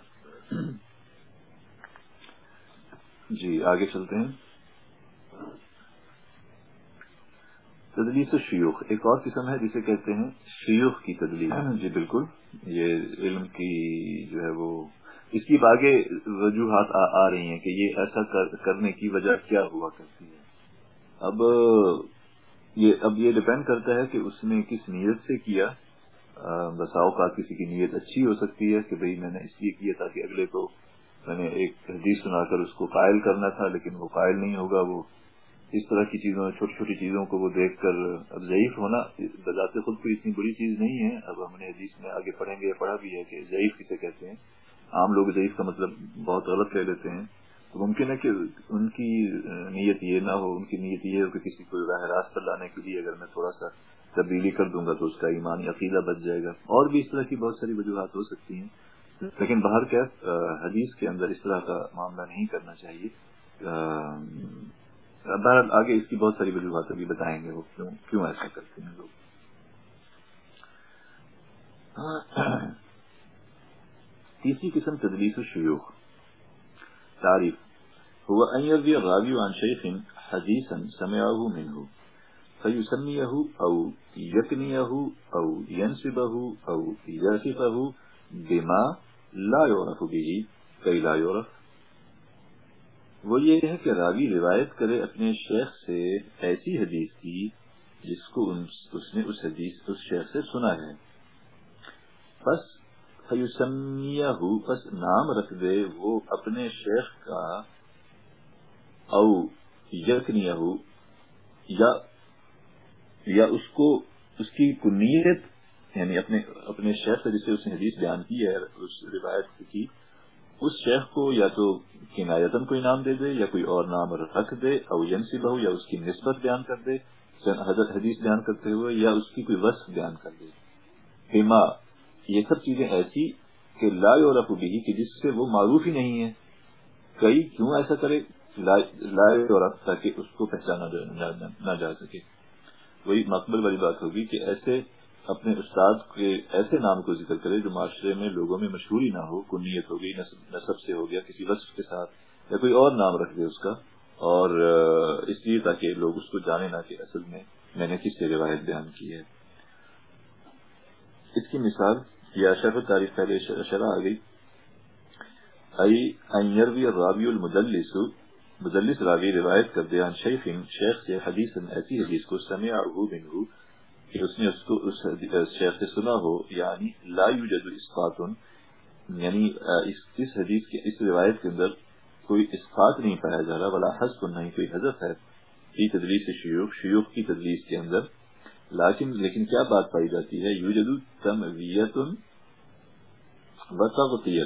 Speaker 1: جی آگے چلتے ہیں۔ تدلیس شیوخ۔ ایک اور قسم ہے جسے کہتے ہیں شیوخ کی تدلیس۔ جی بالکل۔ یہ علم کی جو ہے وہ، اس کی باغے وجوہات آ رہی ہیں کہ یہ ایسا کرنے کی وجہ کیا ہوا کرتی ہے۔ اب یہ اب یہ ڈپینڈ کرتا ہے کہ اس نے کس نیت سے کیا۔ بساؤ کا کسی کی نیت اچھی ہو سکتی ہے کہ بھئی میں نے اس لیے کیا تھا کہ اگلے کو میں نے ایک حدیث سنا کر اس کو قائل کرنا تھا، لیکن وہ قائل نہیں ہوگا۔ وہ اس طرح کی چیزوں چھوٹی چھوٹی چیزوں کو وہ دیکھ کر اب ضعیف ہونا بذات خود کوئی اتنی بڑی چیز نہیں ہے۔ اب ہم نے حدیث میں آگے پڑھیں گے، پڑھا بھی ہے کہ ضعیف کسے کہتے ہیں۔ عام لوگ ضعیف کا مطلب بہت غلط لے لیتے ہیں۔ تو ممکن ہے کہ ان کی نیت یہ نہ ہو، ان کی نیت یہ ہو کہ کسی کو راہ راست پر لانے کے لیے اگر میں تھوڑا سا تبدیلی کر دوں گا تو اس کا ایمان عقیدہ بچ جائے گا۔ اور بھی اس طرح کی بہت ساری وجوہات ہو سکتی ہیں۔ لیکن باہر کیا حدیث کے اندر اس طرح کا معاملہ نہیں کرنا چاہیے۔ بہرحال آگے اس کی بہت ساری وجوہات بھی بتائیں گے وہ کیوں کیوں ایسا کرتے ہیں لوگ۔ تیسری قسم تدلیس الشیوخ تعریف۔ هو أن يروي الراوي عن شيخ حديثا سمعه منه۔ فيسميه أو يكنيه أو ينسبه أو يصفه بما لا يعرف به كي لا يعرف۔ وہ یہ ہے کہ راوی روایت کرے اپنے شیخ سے ایسی حدیث کی جس کو اس نے اس حدیث اس شیخ سے سنا ہے۔ بس فیوسمیہ بس نام رکھ دے وہ اپنے شیخ کا۔ او یکنیہ یا یا اس کو، اس کی کنیت یعنی اپنے اپنے شیخ سے جسے اس نے حدیث بیان کی ہے، اس روایت کی، اس شیخ کو یا تو کنایتن کوئی نام دے دے، یا کوئی اور نام رکھ دے، او ینسی بہو یا اس کی نسبت بیان کر دے حضرت حدیث بیان کرتے ہوئے، یا اس کی کوئی وصف بیان کر دے۔ بیما یہ سب چیزیں ایسی کہ لا یورف بھی کہ جس سے وہ معروف ہی نہیں ہے۔ کئی کیوں ایسا کرے؟ لا یورف تاکہ اس کو پہچانا نہ جا سکے۔ وہی مقبل والی بات ہوگی کہ ایسے اپنے استاد کے ایسے نام کو ذکر کرے جو معاشرے میں لوگوں میں مشہوری نہ ہو، کنیت ہو گئی نصب سے ہو گیا، کسی وصف کے ساتھ، یا کوئی اور نام رکھ دے اس کا۔ اور اس لیے تاکہ لوگ اس کو جانے نہ کہ اصل میں میں نے کس سے روایت بیان کی ہے۔ اس کی مثال یا شرف تاریخ پہلے شرح آ گئی۔ رابی المدلس مدلس راوی روایت کر دے شیخ شیخ سے حدیث ایسی حدیث کو سمع منہ کہ اس نے اس کو، اس شیخ سے سنا ہو یعنی لا یوجد اسقاط یعنی اس اس حدیث کے، اس روایت کے اندر کوئی اسقاط نہیں پایا جا رہا بلا حسب نہیں کوئی حضرت ہے کی تدریس شیوخ شیوخ کی تدریس کے اندر۔ لیکن لیکن کیا بات پائی جاتی ہے؟ یوجد تمویت و تغطیہ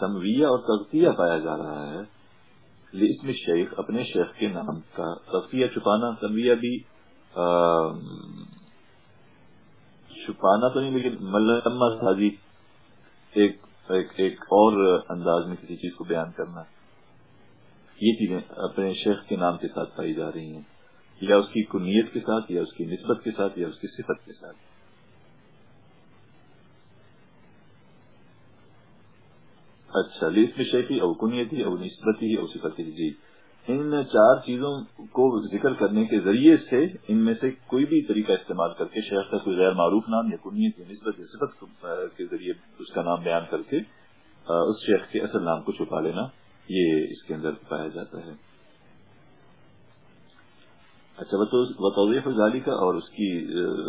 Speaker 1: تمویہ اور تغطیہ پایا جا رہا ہے۔ اسم شیخ اپنے شیخ کے نام کا تفیہ چھپانا تنویہ بھی چھپانا تو نہیں لیکن ملما سازی ایک ایک, ایک اور انداز میں کسی چیز کو بیان کرنا۔ یہ چیزیں اپنے شیخ کے نام کے ساتھ پائی جا رہی ہیں یا اس کی کنیت کے ساتھ یا اس کی نسبت کے ساتھ یا اس کی صفت کے ساتھ۔ اچھا لیس میں شیخی او کنیتی، او نسبتی، او صفتی جی۔ ان چار چیزوں کو ذکر کرنے کے ذریعے سے ان میں سے کوئی بھی طریقہ استعمال کر کے شہر کا کوئی غیر معروف نام یا کنیت یا نسبت یا صفت کے ذریعے اس کا نام بیان کر کے اس شیخ کے اصل نام کو چھپا لینا، یہ اس کے اندر پایا جاتا ہے۔ اچھا وطویف ظالی کا اور اس کی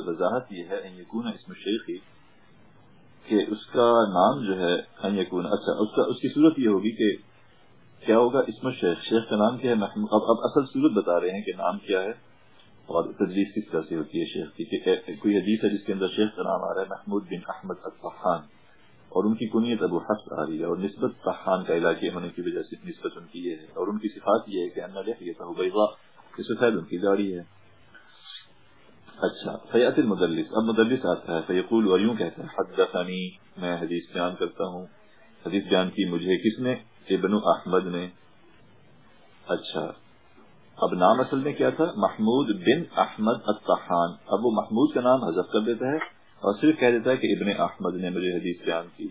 Speaker 1: وضاحت یہ ہے یقون اسم شیخی کہ اس کا نام جو ہے یقون اچھا اس, کا اس کی صورت یہ ہوگی کہ کیا ہوگا؟ اسم شیخ شیخ کا نام کیا ہے؟ اب اب اصل صورت بتا رہے ہیں کہ نام کیا ہے اور تجویز کس طرح سے ہوتی ہے شیخ کی کہ کوئی حدیث ہے جس کے اندر شیخ کا نام آ رہا ہے محمود بن احمد الفحان اور ان کی کنیت ابو حفظ آ رہی ہے اور نسبت فحان کا علاقے ہونے کی وجہ سے نسبت ان کی یہ ہے اور ان کی صفات یہ ہے کہ ان یہ سفید ان کی داڑھی ہے۔ اچھا فیات المدلس، اب مدلس آتا ہے، فیقول و یوں کہتا ہے، حدثنی، میں حدیث بیان کرتا ہوں۔ حدیث بیان کی مجھے کس نے؟ ابن احمد نے۔ اچھا اب نام اصل میں کیا تھا؟ محمود بن احمد الطحان۔ اب وہ محمود کا نام حذف کر دیتا ہے اور صرف کہہ دیتا ہے کہ ابن احمد نے مجھے حدیث بیان کی۔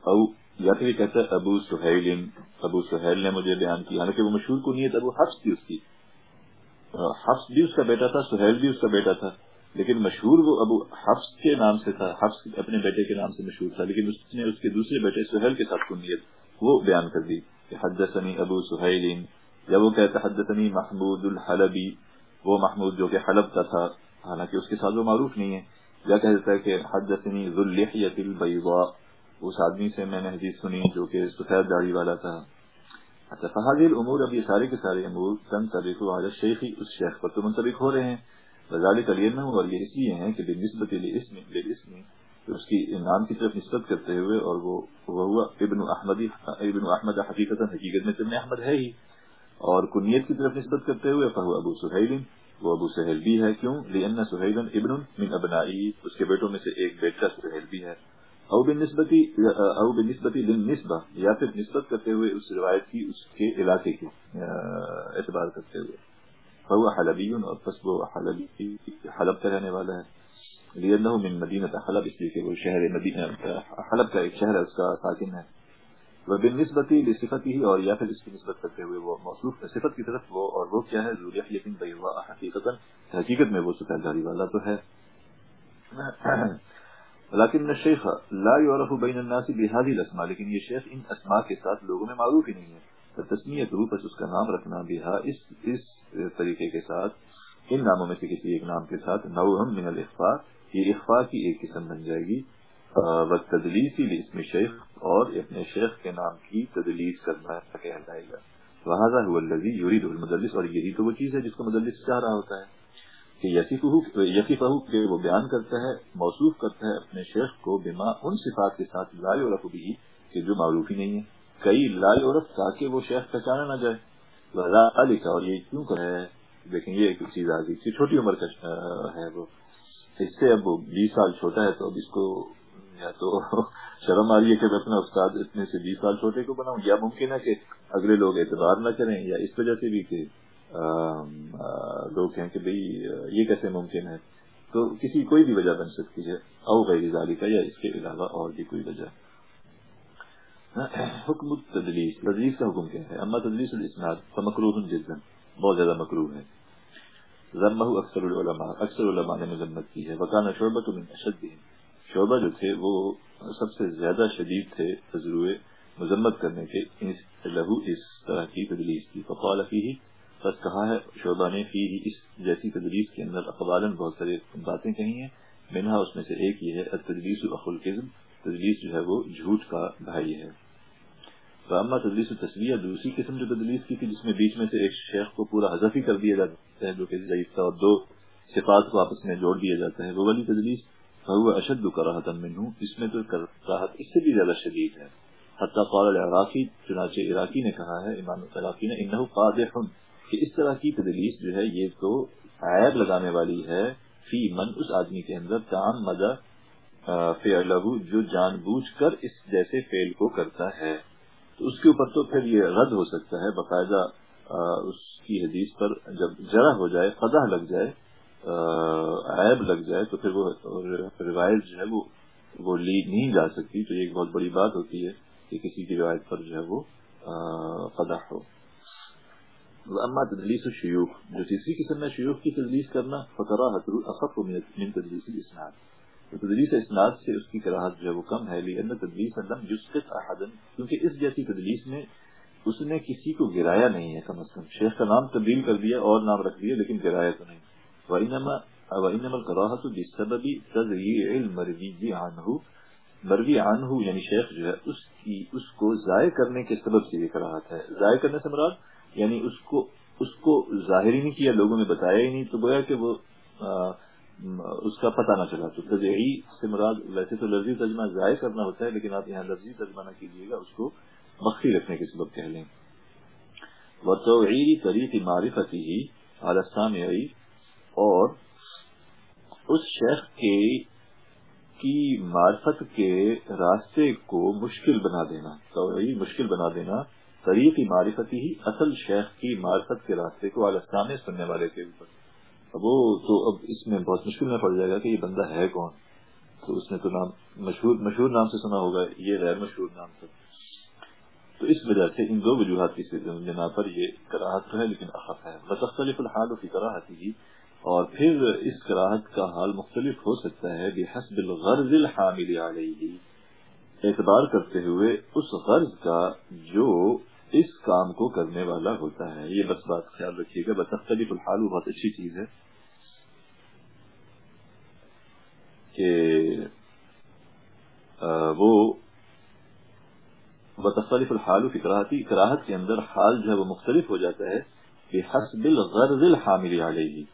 Speaker 1: او، یا پھر کہتا ہے ابو سہیل ابو سہیل نے مجھے بیان کی، حالانکہ وہ مشہور کو نیت ابو حفظ تھی اس کی۔ حفظ بھی اس کا بیٹا تھا، سہیل بھی اس کا بیٹا تھا، لیکن مشہور وہ ابو حفظ کے نام سے تھا، حفظ اپنے بیٹے کے نام سے مشہور تھا، لیکن اس نے اس کے دوسرے بیٹے سہیل کے ساتھ کنیت وہ بیان کر دی کہ حدثنی ابو سہیل، یا وہ کہتا حدثنی محمود الحلبی، وہ محمود جو کہ حلب کا تھا، حالانکہ اس کے ساتھ وہ معروف نہیں ہے، یا کہہ دیتا ہے کہ حدثنی ذواللحیۃ البیضاء، اس آدمی سے میں نے حدیث سنی جو کہ سفید داڑھی والا تھا۔ اچھا فہادل امور، اب یہ سارے کے سارے امور تن طریق شیخی اس شیخ پر تو منطبق ہو رہے ہیں۔ وزال کلیم اور یہ اس لیے ہیں کہ بے نسبت اس کی نام کی طرف نسبت کرتے ہوئے، اور وہ ہوا ابن احمد ابن احمد حقیقت حقیقت میں ابن احمد ہے ہی۔ اور کنیت کی طرف نسبت کرتے ہوئے فہو ابو سہیل، وہ ابو سہیل بھی ہے۔ کیوں؟ لأن سہیل ابن من ابنائی، اس کے بیٹوں میں سے ایک بیٹا سہیل بھی ہے۔ او بالنسبتی او بالنسبتی للنسبہ، یا پھر نسبت کرتے ہوئے اس روایت کی، اس کے علاقے کے اعتبار کرتے ہوئے۔ فہو حلبی اور پس وہ حلبی، حلب کا رہنے والا ہے۔ لأنه من مدینہ حلب، اس لیے کہ وہ شہر مدینہ، حلب کا ایک شہر ہے، اس کا ساکن ہے۔ وہ بن نسبتی ہی اور یا پھر اس کی نسبت کرتے ہوئے وہ موصوف صفت کی طرف وہ اور وہ کیا ہے؟ ضروریہ یقین بھائی حقیقت حقیقت میں وہ سفید داری والا تو ہے۔ لیکن الشیخ لا يعرف بین الناس بهذه الاسماء، لیکن یہ شیخ ان اسماء کے ساتھ لوگوں میں معروف ہی نہیں ہے۔ تسمیت روح پس اس کا نام رکھنا بہا اس اس طریقے کے ساتھ، ان ناموں میں سے کسی ایک نام کے ساتھ نوہم من الاخفاء، یہ اخفاء کی ایک قسم بن جائے گی۔ تدلیسی اسم شیخ اور اپنے شیخ کے نام کی تدلیس کرنا کہلائے گا۔ لہٰذا یورید المدلس، اور یہی تو وہ چیز ہے جس کو مدلس چاہ رہا ہوتا ہے۔ کہ یقیف کہ وہ بیان کرتا ہے، موصوف کرتا ہے اپنے شیخ کو بما ان صفات کے ساتھ لا عورف بھی کہ جو معروف ہی نہیں ہے۔ کئی لا عورف تاکہ وہ شیخ پہچانا نہ جائے۔ لکھا اور یہ کیوں کہ لیکن یہ ایک چیز آ گئی چھوٹی عمر کا ہے وہ۔ اس سے اب بیس سال چھوٹا ہے، تو اب اس کو یا تو [laughs] شرم آ رہی ہے کہ میں اپنا استاد اتنے سے بیس سال چھوٹے کو بناؤں؟ یا ممکن ہے کہ اگلے لوگ اعتبار نہ کریں، یا اس وجہ سے بھی کہ لوگ کہیں کہ بھئی یہ کیسے ممکن ہے؟ تو کسی، کوئی بھی وجہ بن سکتی ہے، او غیر ذالی کا یا اس کے علاوہ اور بھی کوئی وجہ۔ حکم تدلیس تدلیس کا حکم کیا ہے؟ اما تدلیس الاسناد فمکروح جدا بہت زیادہ مکروح ہے۔ ضمہ اکثر العلماء، اکثر علماء نے مذمت کی ہے۔ وکانا شعبہ من اشد شعبہ جو تھے وہ سب سے زیادہ شدید تھے تجربے مذمت کرنے کے لہو اس طرح کی تدلیس کی۔ فقال فیہ بس کہا ہے؟ شعبہ نے فی اس جیسی تدلیس کے اندر اقبال بہت سارے باتیں کہی ہیں، منہا اس میں سے ایک یہ ہے تدلیس اخ القزم تدلیس جو ہے وہ جھوٹ کا بھائی ہے۔ اما تدلیس و تصویر دوسری قسم جو تدلیس کی تھی، جس میں بیچ میں سے ایک شیخ کو پورا حذف ہی کر دیا جاتا ہے، جو کہ ضعیف تھا، اور دو صفات کو آپس میں جوڑ دیا جاتا ہے وہ والی تدلیس اشد کراہت من اس میں تو کراہت اس سے بھی زیادہ شدید ہے۔ حتیٰ قال العراقی، چنانچہ عراقی نے کہا ہے، امام العراقی نے، انہو قادح کہ اس طرح کی تدلیس جو ہے یہ تو عیب لگانے والی ہے فی من اس آدمی کے اندر کام مدہ فعلہ جو جان بوجھ کر اس جیسے فعل کو کرتا ہے۔ تو اس کے اوپر تو پھر یہ رد ہو سکتا ہے باقاعدہ اس کی حدیث پر جب جرا ہو جائے، قدح لگ جائے عیب لگ جائے، تو پھر وہ روایت جو ہے وہ وہ لی نہیں جا سکتی۔ تو یہ ایک بہت بڑی بات ہوتی ہے کہ کسی کی روایت پر جو ہے وہ قدح ہو۔ اما تدلیس الشیوخ جو تیسری قسم میں شیوخ کی تدلیس کرنا فقرا اخف من تدلیس الاسناد تو تدلیس اسناد سے اس کی کراہت جو ہے وہ کم ہے لیکن تدلیس لم یسقط احدا کیونکہ اس جیسی تدلیس میں اس نے کسی کو گرایا نہیں ہے، کم از کم. شیخ کا نام تبدیل کر دیا اور نام رکھ دیا، لیکن گرایا تو نہیں. وَإِنَّمَا وَإِنَّمَا الْقَرَاحَةُ بِسَبَبِ تَذْرِيعِ الْمَرْوِيِّ عَنْهُ. مروی عنہ یعنی شیخ جو ہے، اس کی، اس کو ضائع کرنے کے سبب سے یہ کراہت ہے. ضائع کرنے سے مراد یعنی اس کو اس کو ظاہر ہی نہیں کیا، لوگوں نے بتایا ہی نہیں، تو گویا کہ وہ اس کا پتہ نہ چلا۔ تو تجعی سے مراد ویسے تو لفظی ترجمہ ضائع کرنا ہوتا ہے، لیکن آپ یہاں لفظی ترجمہ نہ کیجیے گا، اس کو مخفی رکھنے کے سبب کہہ لیں۔ وہ توعیری طریق معرفتی ہی آلستان اور اس شیخ کے، کی معرفت کے راستے کو مشکل بنا دینا۔ توعی مشکل بنا دینا طریق معرفتی ہی اصل شیخ کی معرفت کے راستے کو آلستان سننے والے کے اوپر۔ وہ تو اب اس میں بہت مشکل میں پڑ جائے گا کہ یہ بندہ ہے کون؟ تو اس نے تو نام مشہور مشہور نام سے سنا ہوگا، یہ غیر مشہور نام سے تو اس وجہ سے ان دو وجوہات کی بنا پر یہ کراہت تو ہے، لیکن اخف ہے۔ مختلف الحال کی کراہتی ہی۔ اور پھر اس کراہت کا حال مختلف ہو سکتا ہے۔ بحسب الغرض الحامل علیہ اعتبار کرتے ہوئے اس غرض کا جو اس کام کو کرنے والا ہوتا ہے۔ یہ بس بات خیال رکھیے گا۔ بتختلف الحال، وہ بہت اچھی چیز ہے کہ وہ بتختلف الحال کی کراہتی، کراہت کے اندر حال جو ہے وہ مختلف ہو جاتا ہے۔ کہ حسب الغرض الحامل علیہ۔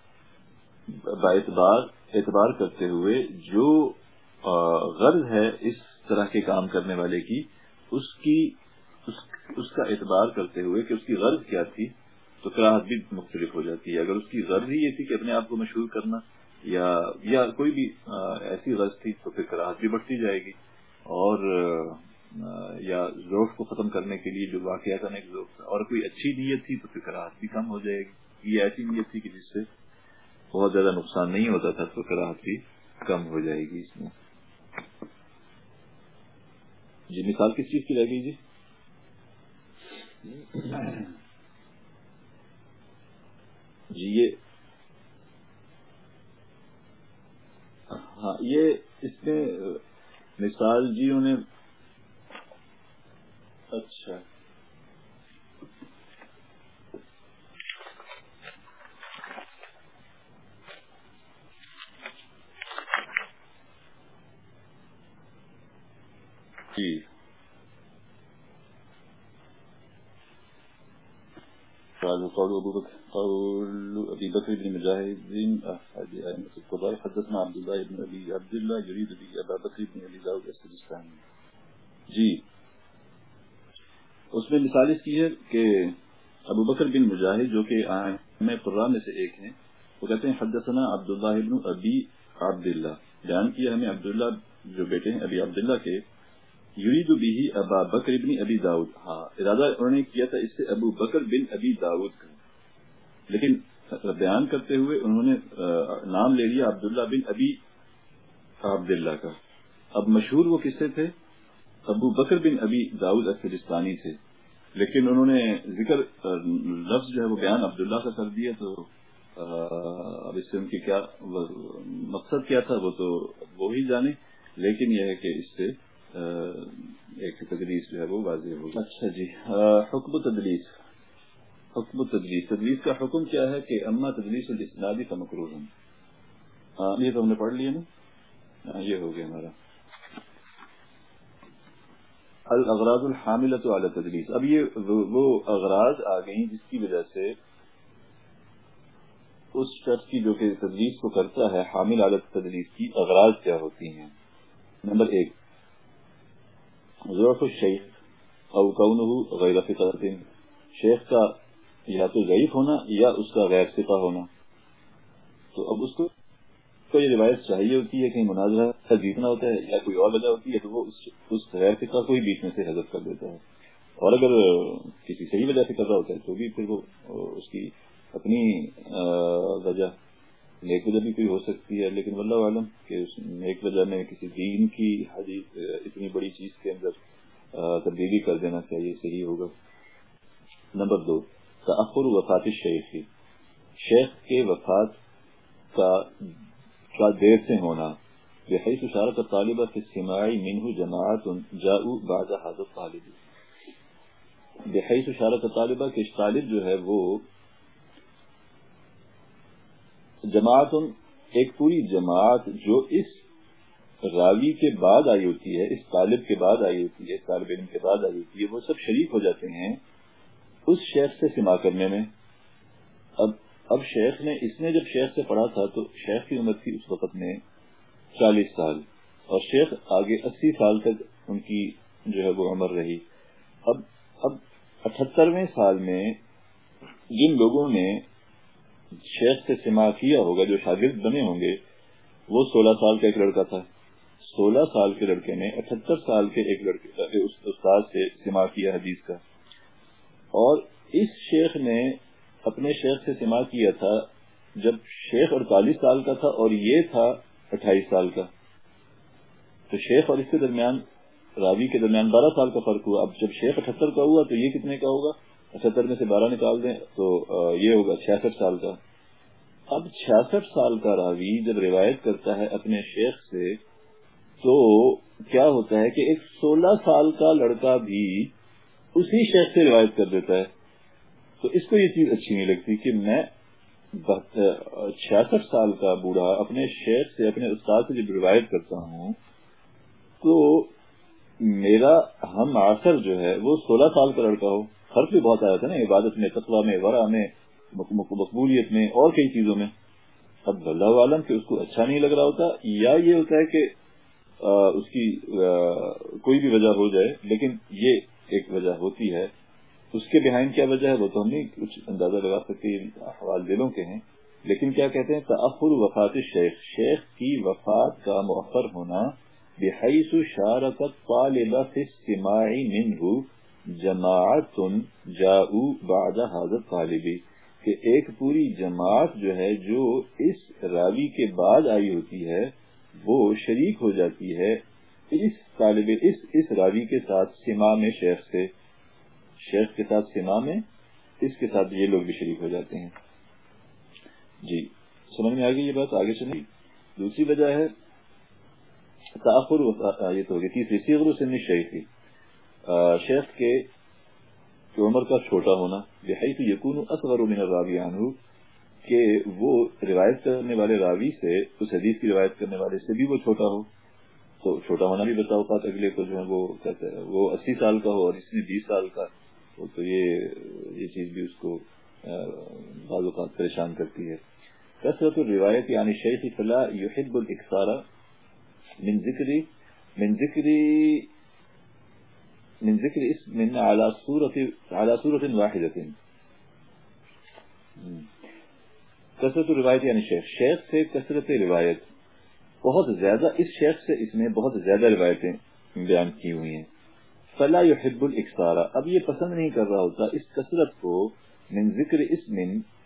Speaker 1: باعتبار اعتبار کرتے ہوئے جو غرض ہے اس طرح کے کام کرنے والے کی، اس کی کا اعتبار کرتے ہوئے کہ اس کی غرض کیا تھی، تو کراہت بھی مختلف ہو جاتی ہے۔ اگر اس کی غرض ہی یہ تھی کہ اپنے آپ کو مشہور کرنا یا یا کوئی بھی ایسی غرض تھی، تو پھر کراہت بھی بڑھتی جائے گی۔ اور یا ذوق کو ختم کرنے کے لیے جو واقعہ ایک ذوق تھا اور کوئی اچھی نیت تھی، تو پھر کراہت بھی کم ہو جائے گی۔ یہ ایسی نیت تھی کہ جس سے بہت زیادہ نقصان نہیں ہوتا تھا، تو کراہت بھی کم ہو جائے گی اس میں۔ جی مثال کس چیز کی رہ گئی جی؟ جی یہ ہاں یہ اس میں مثال جی انہیں اچھا۔ جی۔ قال قول أبو بكر قول أبي بكر بن مجاهد أحد أئمة القضاء، حدثنا عبد الله بن أبي عبد الله يريد به أبا بكر بن أبي داود السجستاني جی۔ اس میں مثال اس کی ہے کہ ابو بکر بن مجاہد جو کہ میں قرآ میں سے ایک ہیں، وہ کہتے ہیں، حدثنا عبداللہ ابن ابی عبداللہ۔ بیان کیا ہمیں عبداللہ جو بیٹے ہیں، ابی عبداللہ کے یرید بھی ابا بکر بن ابی داود. ہاں ارادہ انہوں نے کیا تھا اس سے ابو بکر بن ابی داود کا۔ لیکن بیان کرتے ہوئے انہوں نے نام لے لیا عبداللہ بن ابی عبداللہ کا۔ اب مشہور وہ کس سے تھے ابو بکر بن ابی داود افغانستانی تھے لیکن انہوں نے ذکر لفظ جو ہے وہ بیان عبداللہ کا کر دیا تو اب اس سے ان کی کیا مقصد کیا تھا وہ تو وہی جانے۔ لیکن یہ ہے کہ اس سے ایک تدریس جو ہے وہ واضح ہوگی اچھا جی۔ حکم تدریس۔ حکم تدریس۔ تدریس کا حکم کیا ہے کہ اما تدریس الاسنادی کا مقروض ہاں یہ تو ہم نے پڑھ لیا نا؟ یہ ہو گیا ہمارا۔ الاغراض الحاملت علی تدریس۔ اب یہ وہ اغراض آ گئی جس کی وجہ سے اس شخص کی جو کہ تدریس کو کرتا ہے حامل عالت تدریس کی اغراض کیا ہوتی ہیں؟ نمبر ایک۔ ضعف الشیخ اوکون غیر فطرتن شیخ کا یا تو ضعیف ہونا یا اس کا غیر فقہ ہونا۔ تو اب اس کو تو یہ روایت چاہیے ہوتی ہے کہ مناظرہ جیتنا ہوتا ہے یا کوئی اور وجہ ہوتی ہے تو وہ اس غیر فقہ کو ہی بیچ میں سے حضرت کر دیتا ہے۔ اور اگر کسی صحیح وجہ سے کر رہا ہوتا ہے تو بھی پھر وہ اس کی اپنی وجہ نیک وجہ بھی کوئی ہو سکتی ہے، لیکن واللہ عالم کہ اس نیک وجہ میں کسی دین کی حدیث اتنی بڑی چیز کے اندر تبدیلی کر دینا چاہیے، صحیح ہوگا۔ نمبر دو تاخر وفات شیخ شیخ کے وفات کا کا دیر سے ہونا، بحیث اشارت طالبہ سے سماعی منہ جماعت جاؤ بعد حضرت طالب بحیث اشارت طالبہ کہ طالب جو ہے وہ جماعت ایک پوری جماعت جو اس راوی کے بعد آئی ہوتی ہے، اس طالب کے بعد آئی ہوتی ہے، طالب علم کے بعد آئی ہوتی ہے، وہ سب شریک ہو جاتے ہیں اس شیخ سے سما کرنے میں۔ اب اب شیخ نے، اس نے جب شیخ سے پڑھا تھا تو شیخ کی عمر تھی اس وقت میں چالیس سال اور شیخ آگے اسی سال تک ان کی جو ہے وہ عمر رہی۔ اب اب اٹھترویں سال میں جن لوگوں نے شیخ سے سما کیا ہوگا جو شاگرد بنے ہوں گے، وہ سولہ سال کا ایک لڑکا تھا۔ سولہ سال کے لڑکے نے اٹھتر سال کے ایک لڑکے استاد سے سما کیا حدیث کا۔ اور اس شیخ نے اپنے شیخ سے سما کیا تھا جب شیخ اڑتالیس سال کا تھا اور یہ تھا اٹھائیس سال کا۔ تو شیخ اور اس کے درمیان، راوی کے درمیان بارہ سال کا فرق ہوا۔ اب جب شیخ اٹھہتر کا ہوا تو یہ کتنے کا ہوگا؟ اٹھہتر میں سے بارہ نکال دیں تو یہ ہوگا چھیاسٹھ سال کا۔ اب چھیاسٹھ سال کا راوی جب روایت کرتا ہے اپنے شیخ سے، تو کیا ہوتا ہے کہ ایک سولہ سال کا لڑکا بھی اسی شیخ سے روایت کر دیتا ہے۔ تو اس کو یہ چیز اچھی نہیں لگتی کہ میں چھیاسٹھ سال کا بوڑھا اپنے شیخ سے، اپنے استاد سے جب روایت کرتا ہوں، تو میرا ہم آخر جو ہے وہ سولہ سال کا لڑکا ہو۔ فرق بھی بہت آیا تھا نا، عبادت میں تقوا میں ورا میں مقبولیت میں، اور کئی چیزوں میں۔ اب اللہ عالم کہ اس کو اچھا نہیں لگ رہا ہوتا، یا یہ ہوتا ہے کہ اس کی کوئی بھی وجہ ہو جائے، لیکن یہ ایک وجہ ہوتی ہے۔ اس کے بہائنڈ کیا وجہ ہے؟ وہ تو ہم نہیں کچھ اندازہ لگا سکتے حوال دلوں کے ہیں۔ لیکن کیا کہتے ہیں؟ تاخر وفات شیخ شیخ کی وفات کا مؤخر ہونا، بحیث شارکت طالبہ فی السماع منہ جماعت جاؤ بعد حاضر طالبی، کہ ایک پوری جماعت جو ہے، جو اس راوی کے بعد آئی ہوتی ہے، وہ شریک ہو جاتی ہے اس طالب، اس اس راوی کے ساتھ سما میں شیخ سے۔ شیخ کے ساتھ سما میں، اس کے ساتھ یہ لوگ بھی شریک ہو جاتے ہیں۔ جی سمجھ میں آگے یہ بات؟ آگے چلی دوسری وجہ ہے، تاخر یہ تو ہوگی تیسری سیغر سن شیخی شیخ کے عمر کا چھوٹا ہونا، بحیث یقون اصغر من الراوی عنہ، کہ وہ روایت کرنے والے راوی سے، اس حدیث کی روایت کرنے والے سے بھی وہ چھوٹا ہو۔ تو چھوٹا ہونا بھی بتا اوقات اگلے کو جو ہے وہ کہتے ہیں، وہ اسی سال کا ہو اور اس نے بیس سال کا۔ تو یہ یہ چیز بھی اس کو بعض اوقات پریشان کرتی ہے۔ کثرت الروایت یعنی شیخ فلا یحب الاکثار من ذکری من ذکری من ذکر اسم على صورة على صورة واحدة. کثرت روایت یعنی شیخ. شیخ سے کثرت روایت. بہت زیادہ اس شیخ سے اس نے بہت زیادہ روایتیں بیان کی ہوئی ہیں. فلا يحب الاکثار. اب یہ پسند نہیں کر رہا ہوتا اس کثرت کو من ذکر اسم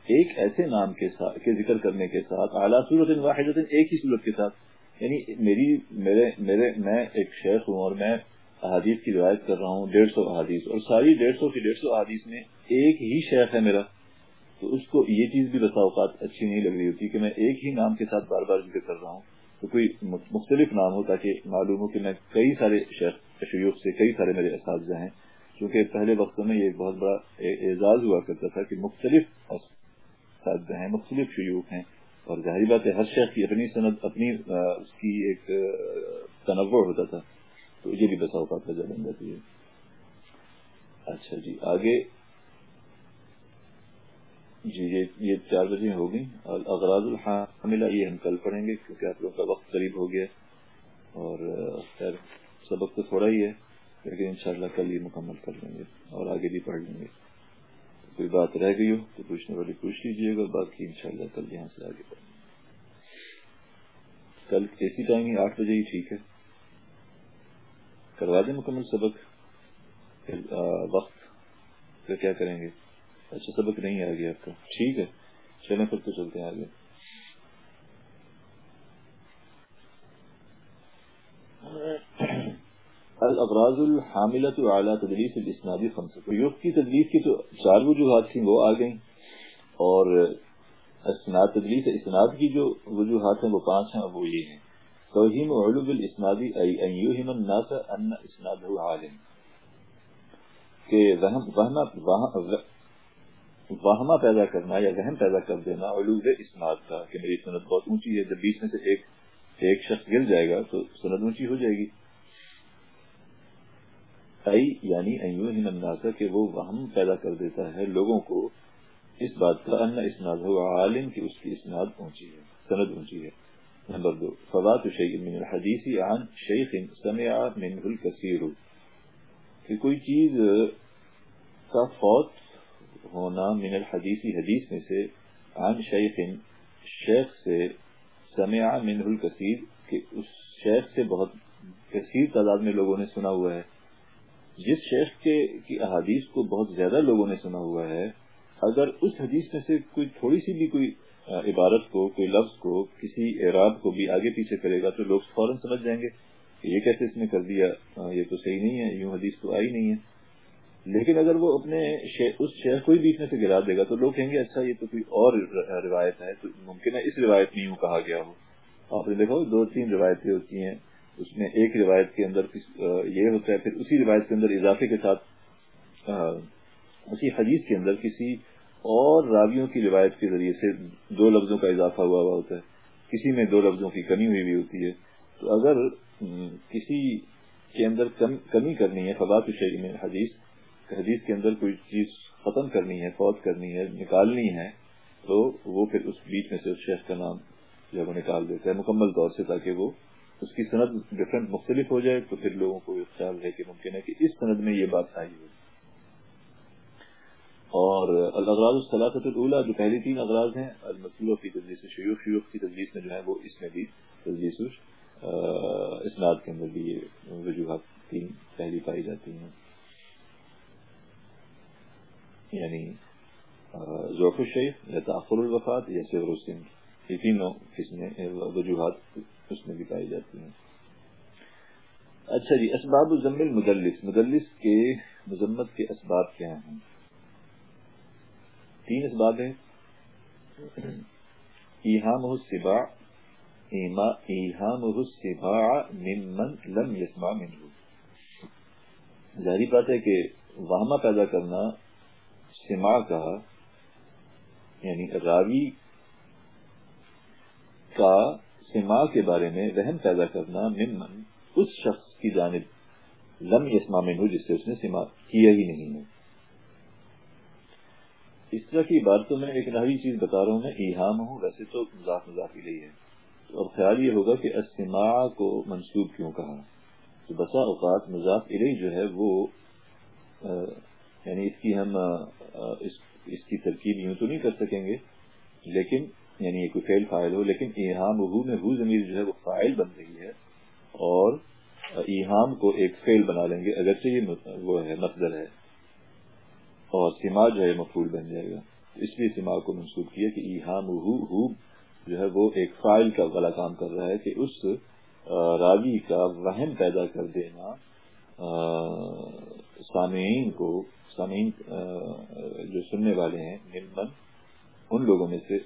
Speaker 1: ایک ایسے نام کے ساتھ کے ذکر کرنے کے ساتھ اعلیٰ صورت واحد ایک ہی صورت کے ساتھ. یعنی میری میرے میرے میں ایک شیخ ہوں اور میں احادیث کی روایت کر رہا ہوں، ڈیڑھ سو احادیث۔ اور ساری ڈیڑھ سو کی ڈیڑھ سو احادیث میں ایک ہی شیخ ہے میرا، تو اس کو یہ چیز بھی بسا اوقات اچھی نہیں لگ رہی ہوتی کہ میں ایک ہی نام کے ساتھ بار بار ذکر کر رہا ہوں۔ تو کوئی مختلف نام ہو تاکہ معلوم ہو کہ میں کئی سارے شیخ شیوخ سے کئی سارے میرے اساتذہ ہیں۔ کیونکہ پہلے وقتوں میں یہ بہت بڑا اعزاز ہوا کرتا تھا کہ مختلف اساتذہ ہیں، مختلف شیوخ ہیں۔ اور ظاہری بات ہے، ہر شیخ کی اپنی صنعت اپنی اس کی ایک تنوع ہوتا تھا۔ تو یہ بھی بسا اوقات وجہ بن جاتی ہے۔ اچھا جی آگے۔ جی یہ چار بجے ہوگی اور اغراض الحاملہ، یہ ہم کل پڑھیں گے کیونکہ آپ لوگوں کا وقت قریب ہو گیا۔ اور خیر، سبق تو تھوڑا ہی ہے، لیکن انشاءاللہ کل یہ مکمل کر لیں گے اور آگے بھی پڑھ لیں گے۔ کوئی بات رہ گئی ہو تو پوچھنے والی پوچھ لیجیے گا، باقی انشاءاللہ کل یہاں سے آگے پڑھیں گے۔ کل اسی ٹائم ہی آٹھ بجے ہی ٹھیک ہے۔ کروا دیں مکمل سبق. وقت پھر کیا کریں گے؟ اچھا سبق نہیں آ گیا آپ کا ٹھیک ہے. چلیں پھر تو چلتے ہیں آگے. الابراز الحاملت اعلیٰ تدریس الاسنادی خمسہ یوگ کی تدریس کی تو چار وجوہات تھیں، وہ آ گئیں. اور اسناد، تدریس اسناد کی جو وجوہات ہیں، وہ پانچ ہیں، وہ یہ ہیں. توہیم علوب الاسنادی ای ان یوہم الناس ان اسنادہ عالم. کہ وہم وہمہ پیدا کرنا یا ذہن پیدا کر دینا علوب اسناد کا، کہ میری سند بہت اونچی ہے، جب بیچ میں سے ایک ایک شخص گر جائے گا تو سند اونچی ہو جائے گی۔ ای یعنی الناس، کہ وہ وہم پیدا کر دیتا ہے لوگوں کو اس بات کا، ان اسناد ہو عالم، کہ اس کی اسناد اونچی ہے، سند اونچی ہے۔ نمبر دو۔ فوات شیخ من الحدیث عن شیخ سمع منه الكثير۔ کہ کوئی چیز کا فوت ہونا من الحدیث حدیث میں سے عن شیخ شیخ سے سمع منه الكثير، کہ اس شیخ سے بہت کثیر تعداد میں لوگوں نے سنا ہوا ہے۔ جس شیخ کے، کی احادیث کو بہت زیادہ لوگوں نے سنا ہوا ہے، اگر اس حدیث میں سے کوئی تھوڑی سی بھی کوئی عبارت کو، کوئی لفظ کو، کسی اعراب کو بھی آگے پیچھے کرے گا تو لوگ فوراً سمجھ جائیں گے کہ یہ کیسے اس نے کر دیا یہ تو صحیح نہیں ہے، یوں حدیث تو آئی نہیں ہے۔ لیکن اگر وہ اپنے اس شیخ کو ہی بیچ میں سے گرا دے گا تو لوگ کہیں گے اچھا یہ تو کوئی اور روایت ہے، تو ممکن ہے اس روایت میں یوں کہا گیا ہو۔ آپ نے دیکھا، دو تین روایتیں ہوتی ہیں، اس میں ایک روایت کے اندر یہ ہوتا ہے، پھر اسی روایت کے اندر اضافے کے ساتھ اسی حدیث کے اندر کسی اور راویوں کی روایت کے ذریعے سے دو لفظوں کا اضافہ ہوا ہوا ہوتا ہے۔ کسی میں دو لفظوں کی کمی ہوئی بھی ہوتی ہے۔ تو اگر کسی کے اندر کمی کرنی ہے، فوات شہری میں حدیث حدیث کے اندر کوئی چیز ختم کرنی ہے، فوت کرنی ہے، نکالنی ہے، تو وہ پھر اس بیچ میں سے اس شیخ کا نام جو ہے وہ نکال دیتا ہے، مکمل طور سے تاکہ وہ اس کی سند ڈفرینٹ مختلف ہو جائے، تو پھر لوگوں کو خیال ہے کہ ممکن ہے کہ اس سند میں یہ بات آئی ہو اور الاغراض الصلاحت الاولا جو پہلی تین اغراض ہیں المطلوع کی تجویز شیوخ شیوخ کی تجویز میں جو ہے وہ اس میں بھی تجویز اسناد کے اندر بھی یہ وجوہات تین، پہلی پائی جاتی ہیں۔ یعنی ذوق الشیخ یا تاخر الوفات یا سیر السن، یہ تینوں قسمیں وجوہات اس میں بھی پائی جاتی ہیں۔ اچھا جی اسباب الزمل مدلس مدلس کے، مذمت کے اسباب کیا ہیں؟ تین اسباب ہیں ایہام السباع ایہام السباع ممن لم يسمع منه ظاہری بات ہے کہ وہمہ پیدا کرنا سماع کا یعنی راوی کا سما کے بارے میں وہم پیدا کرنا ممن، اس شخص کی جانب لم یسما میں جس سے اس نے سما کیا ہی نہیں ہے۔ اس طرح کی بات تو میں ایک نئی چیز بتا رہا ہوں میں، ایہام ہوں، ویسے تو مذاق مذاق ہی ہے۔ اور خیال یہ ہوگا کہ اسما کو منسوب کیوں کہا؟ تو بسا اوقات مذاق علیہ جو ہے وہ یعنی اس کی ہم اس کی ترکیب یوں تو نہیں کر سکیں گے، لیکن یعنی یہ کوئی فیل فائل ہو، لیکن ایہام ہو میں ہو ضمیر جو ہے وہ فائل بن رہی ہے، اور ایہام کو ایک فیل بنا لیں گے، اگرچہ یہ وہ ہے مقدر ہے۔ اور سما جو ہے مفول بن جائے گا۔ اس لیے سما کو منسوخ کیا کہ ایہام ہو ہو جو ہے وہ ایک فائل کا غلط کام کر رہا ہے کہ اس راوی کا وہم پیدا کر دینا سامعین کو، سامعین جو سننے والے ہیں ان لوگوں میں سے